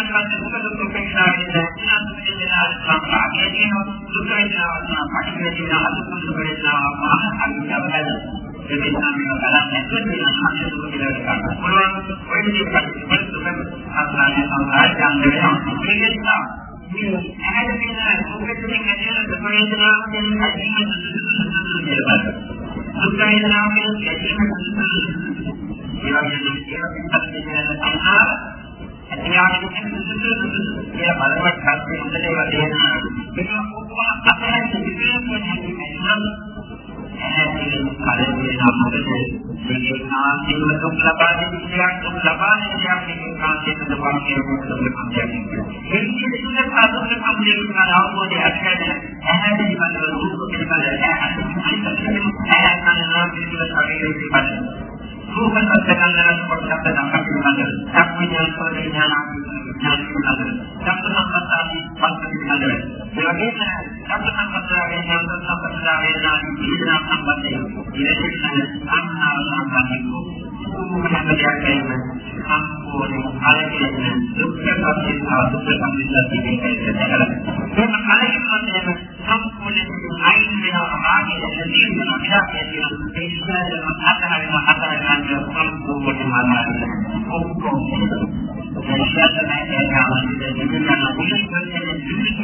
අන්තපතාවේ අත්දැක ගන්නවා මම කියන්නේ ඒක ඉතින් පහළ වේදනා කප්ප ගන්නවා කියන අනාමයෙන් කියන්නේ ඒක එකක් පැහැදිලිවම සමාධි අවබෝධය සිදු වෙනවා අන්තිමේ මගේ අනාත්මය දැක්කොත් ඊළඟට ඒ බාහම දෙන්නා ඒ රූපේ වෙනස්කම් දුක දුක උපේක්ෂාවෙන් දැක්නා දුක දෙනා සංකාරයේ තියෙන දුක වේදනාවක් පටිඝ දෙනා අදුක් දුක වේදනාවක් මහා අනිත්‍යවද ඒ නිසා මේක බලන්න නැතුව තියෙන සංකේත කියලා ගන්න පුළුවන්. ඔය විදිහට පරිස්සමෙන් අත්හරින්න සම්බන්ධයන් වෙනවා. ඒ නිසා මේ ඇහැට තියෙන රූපෙකින් ඇතිවන ප්‍රවේදනාව කියන අදීම කියලා බලන්න. සුඛේනාවෙන් ඇතිවන ඒ වගේ දේවල් පිටත් වෙන සංහාර එයාට කියලා බලවත් කල්පේ හොඳට ඒවා තේරෙනවා. ඒක ඔක්කොම අතහැරලා ඉතිරියෙන් ඇහැදී කලින් අපිට මේ කාන්තිම දුක් ලබා දෙන විදියක් දුක් ලබා දෙන විදියක් මේ කාන්තිම දුක් කියන දුක් කම්පියන්නේ. ඒ කියන්නේ සාධුක කම්පියන්නේ කරන අවබෝධය අත්හැරලා ඇහැදී බලන රූප පිළිබඳ ඇහැ කනනා පිළිබඳ ශරීරයේ පිළිබඳ රූප සත්‍යකන්දරස් කොටසක් තමයි පිළිබඳ සම්පූර්ණ සෝදේ ඥාන ඥාන පිළිබඳ සම්පූර්ණ සම්පත්තිය පස්සේ පිළිබඳ ඒ වගේම සම්පූර්ණ සම්පත්තිය ඥාන සම්පත්තිය වේදනා පිළිබඳ සම්බන්ධය ඉරෙන්න අන්නාව සම්බන්ධිකෝ මොනවදයක් සම්පූර්ණ කලකිරීම දුක්ඛ සත්‍ය ආදුක්ඛ සම්පූර්ණ මේක කලකිරීම සම්පූර්ණ අයින් වෙනවා ආගේ දෙවියන් විනාශය කියන ඒ ඉස්සරහම අතහරින අතහරින සම්පූර්ණ මානසික ඔක්කොම ඒ ශාස්ත්‍රයේ ඥානයේ දෙවියන් අපිට දෙවියන්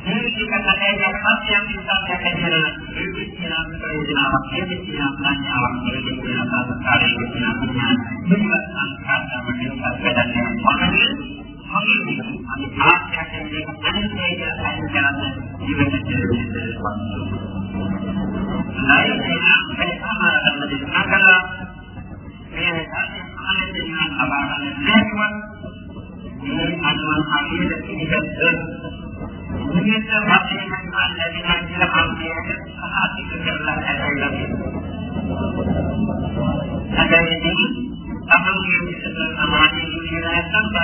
කතා මේක කතාවේ පස්සෙන් විස්තරයක් කරනවා ඒ විස්තරාම ප්‍රයෝජනාවක් ඒ විස්තරාම සංඥාවක් කියන සංස්කාරයේ කියන මේවත් සංස්කාරවලින් පස්සෙන් මොනවද මගේ අනි ආත්‍යයෙන් මේක අනිත්‍යය අයින් කරන්න ජීවිතයේ නයිතේන පරිසමාරකම්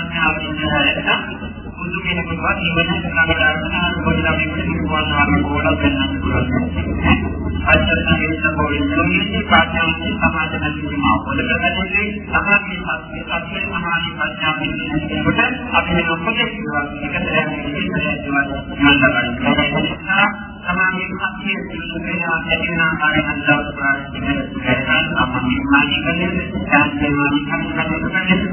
නැත්නම් ප්‍රඥාවෙන් නැත්නම් කුදු කෙනෙකුට නිවන කරකට අරගෙන පොඩි ළමයෙකුට නිවනවා කියලා ගන්නත් පුළුවන්. අත්‍යවශ්‍ය සම්බෝධින්නේ ප්‍රඥාවේ සමාජ නැතිවීම පොඩකටදී සමාජයේ සත්‍ය සත්‍ය සමාජයේ ප්‍රඥාවෙන් කියනකොට අපි මේ ඔක්කොගේ ජීවත් එකට දැනෙන්නේ සමාජයේ සත්‍ය සිදුවෙන ඇතිවන ආකාරයන් දවස් ප්‍රාර්ථනා කරන අපේ මානසික සංස්කෘතික විකල්පයන් අධ්‍යයනය කරන සමානාකරණ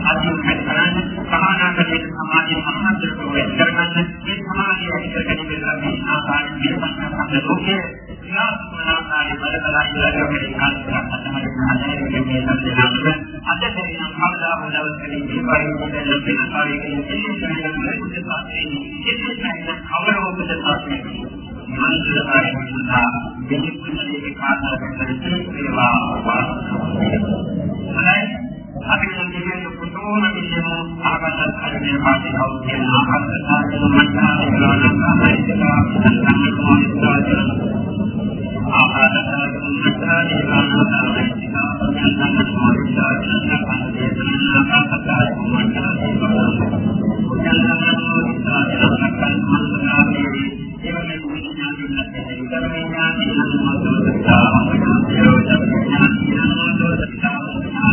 සමාජයේ සම්බන්ධව කරගන්න. මේ සමාජයේ ඉදිරියට ගෙන මේ ආකාරයෙන් පිළිපස්සක් ලෝකයේ ක්‍රියාත්මකතාවය බලකලා ඉලක්කයෙන් කාර්යයක් තමයි හදන්නේ මේ සම්පූර්ණ අද දෙනම් කවදා හෝ දවසකදී මේ පරිපූර්ණ ලක්ෂණ කාර්යයෙන් ඉන්නේ බුද්ධ ශාස්ත්‍රයේ ඉතිරිසයින අවරෝධ ශාස්ත්‍රයේ මනස කාර්යයෙන් සඳහා දෙහිකුණේ කාර්යයක් කරගෙන ඒවා වාස්තවයි අපි මේ කියන පුතෝන කියන ආකාශත් කරන්නේ පාටි හවුස් කියන ආකාශතාවය මතනා කරනවා නම් Thank you.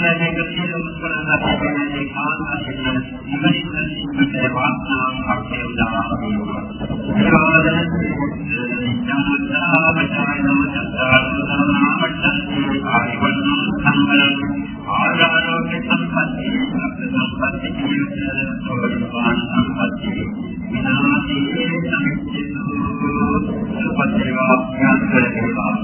සම්මානයක සියලුම කරණාපේ කියන්නේ කාන්තාවෙන් ඉවසින් සිට වාස්නාවක් ආදානෝක සම්පත්ති සම්පත්ති කියන සෝපාන සම්පත්ති විනාශී සම්පත්ති සුපත්ති වාක්‍යයන් කරේවා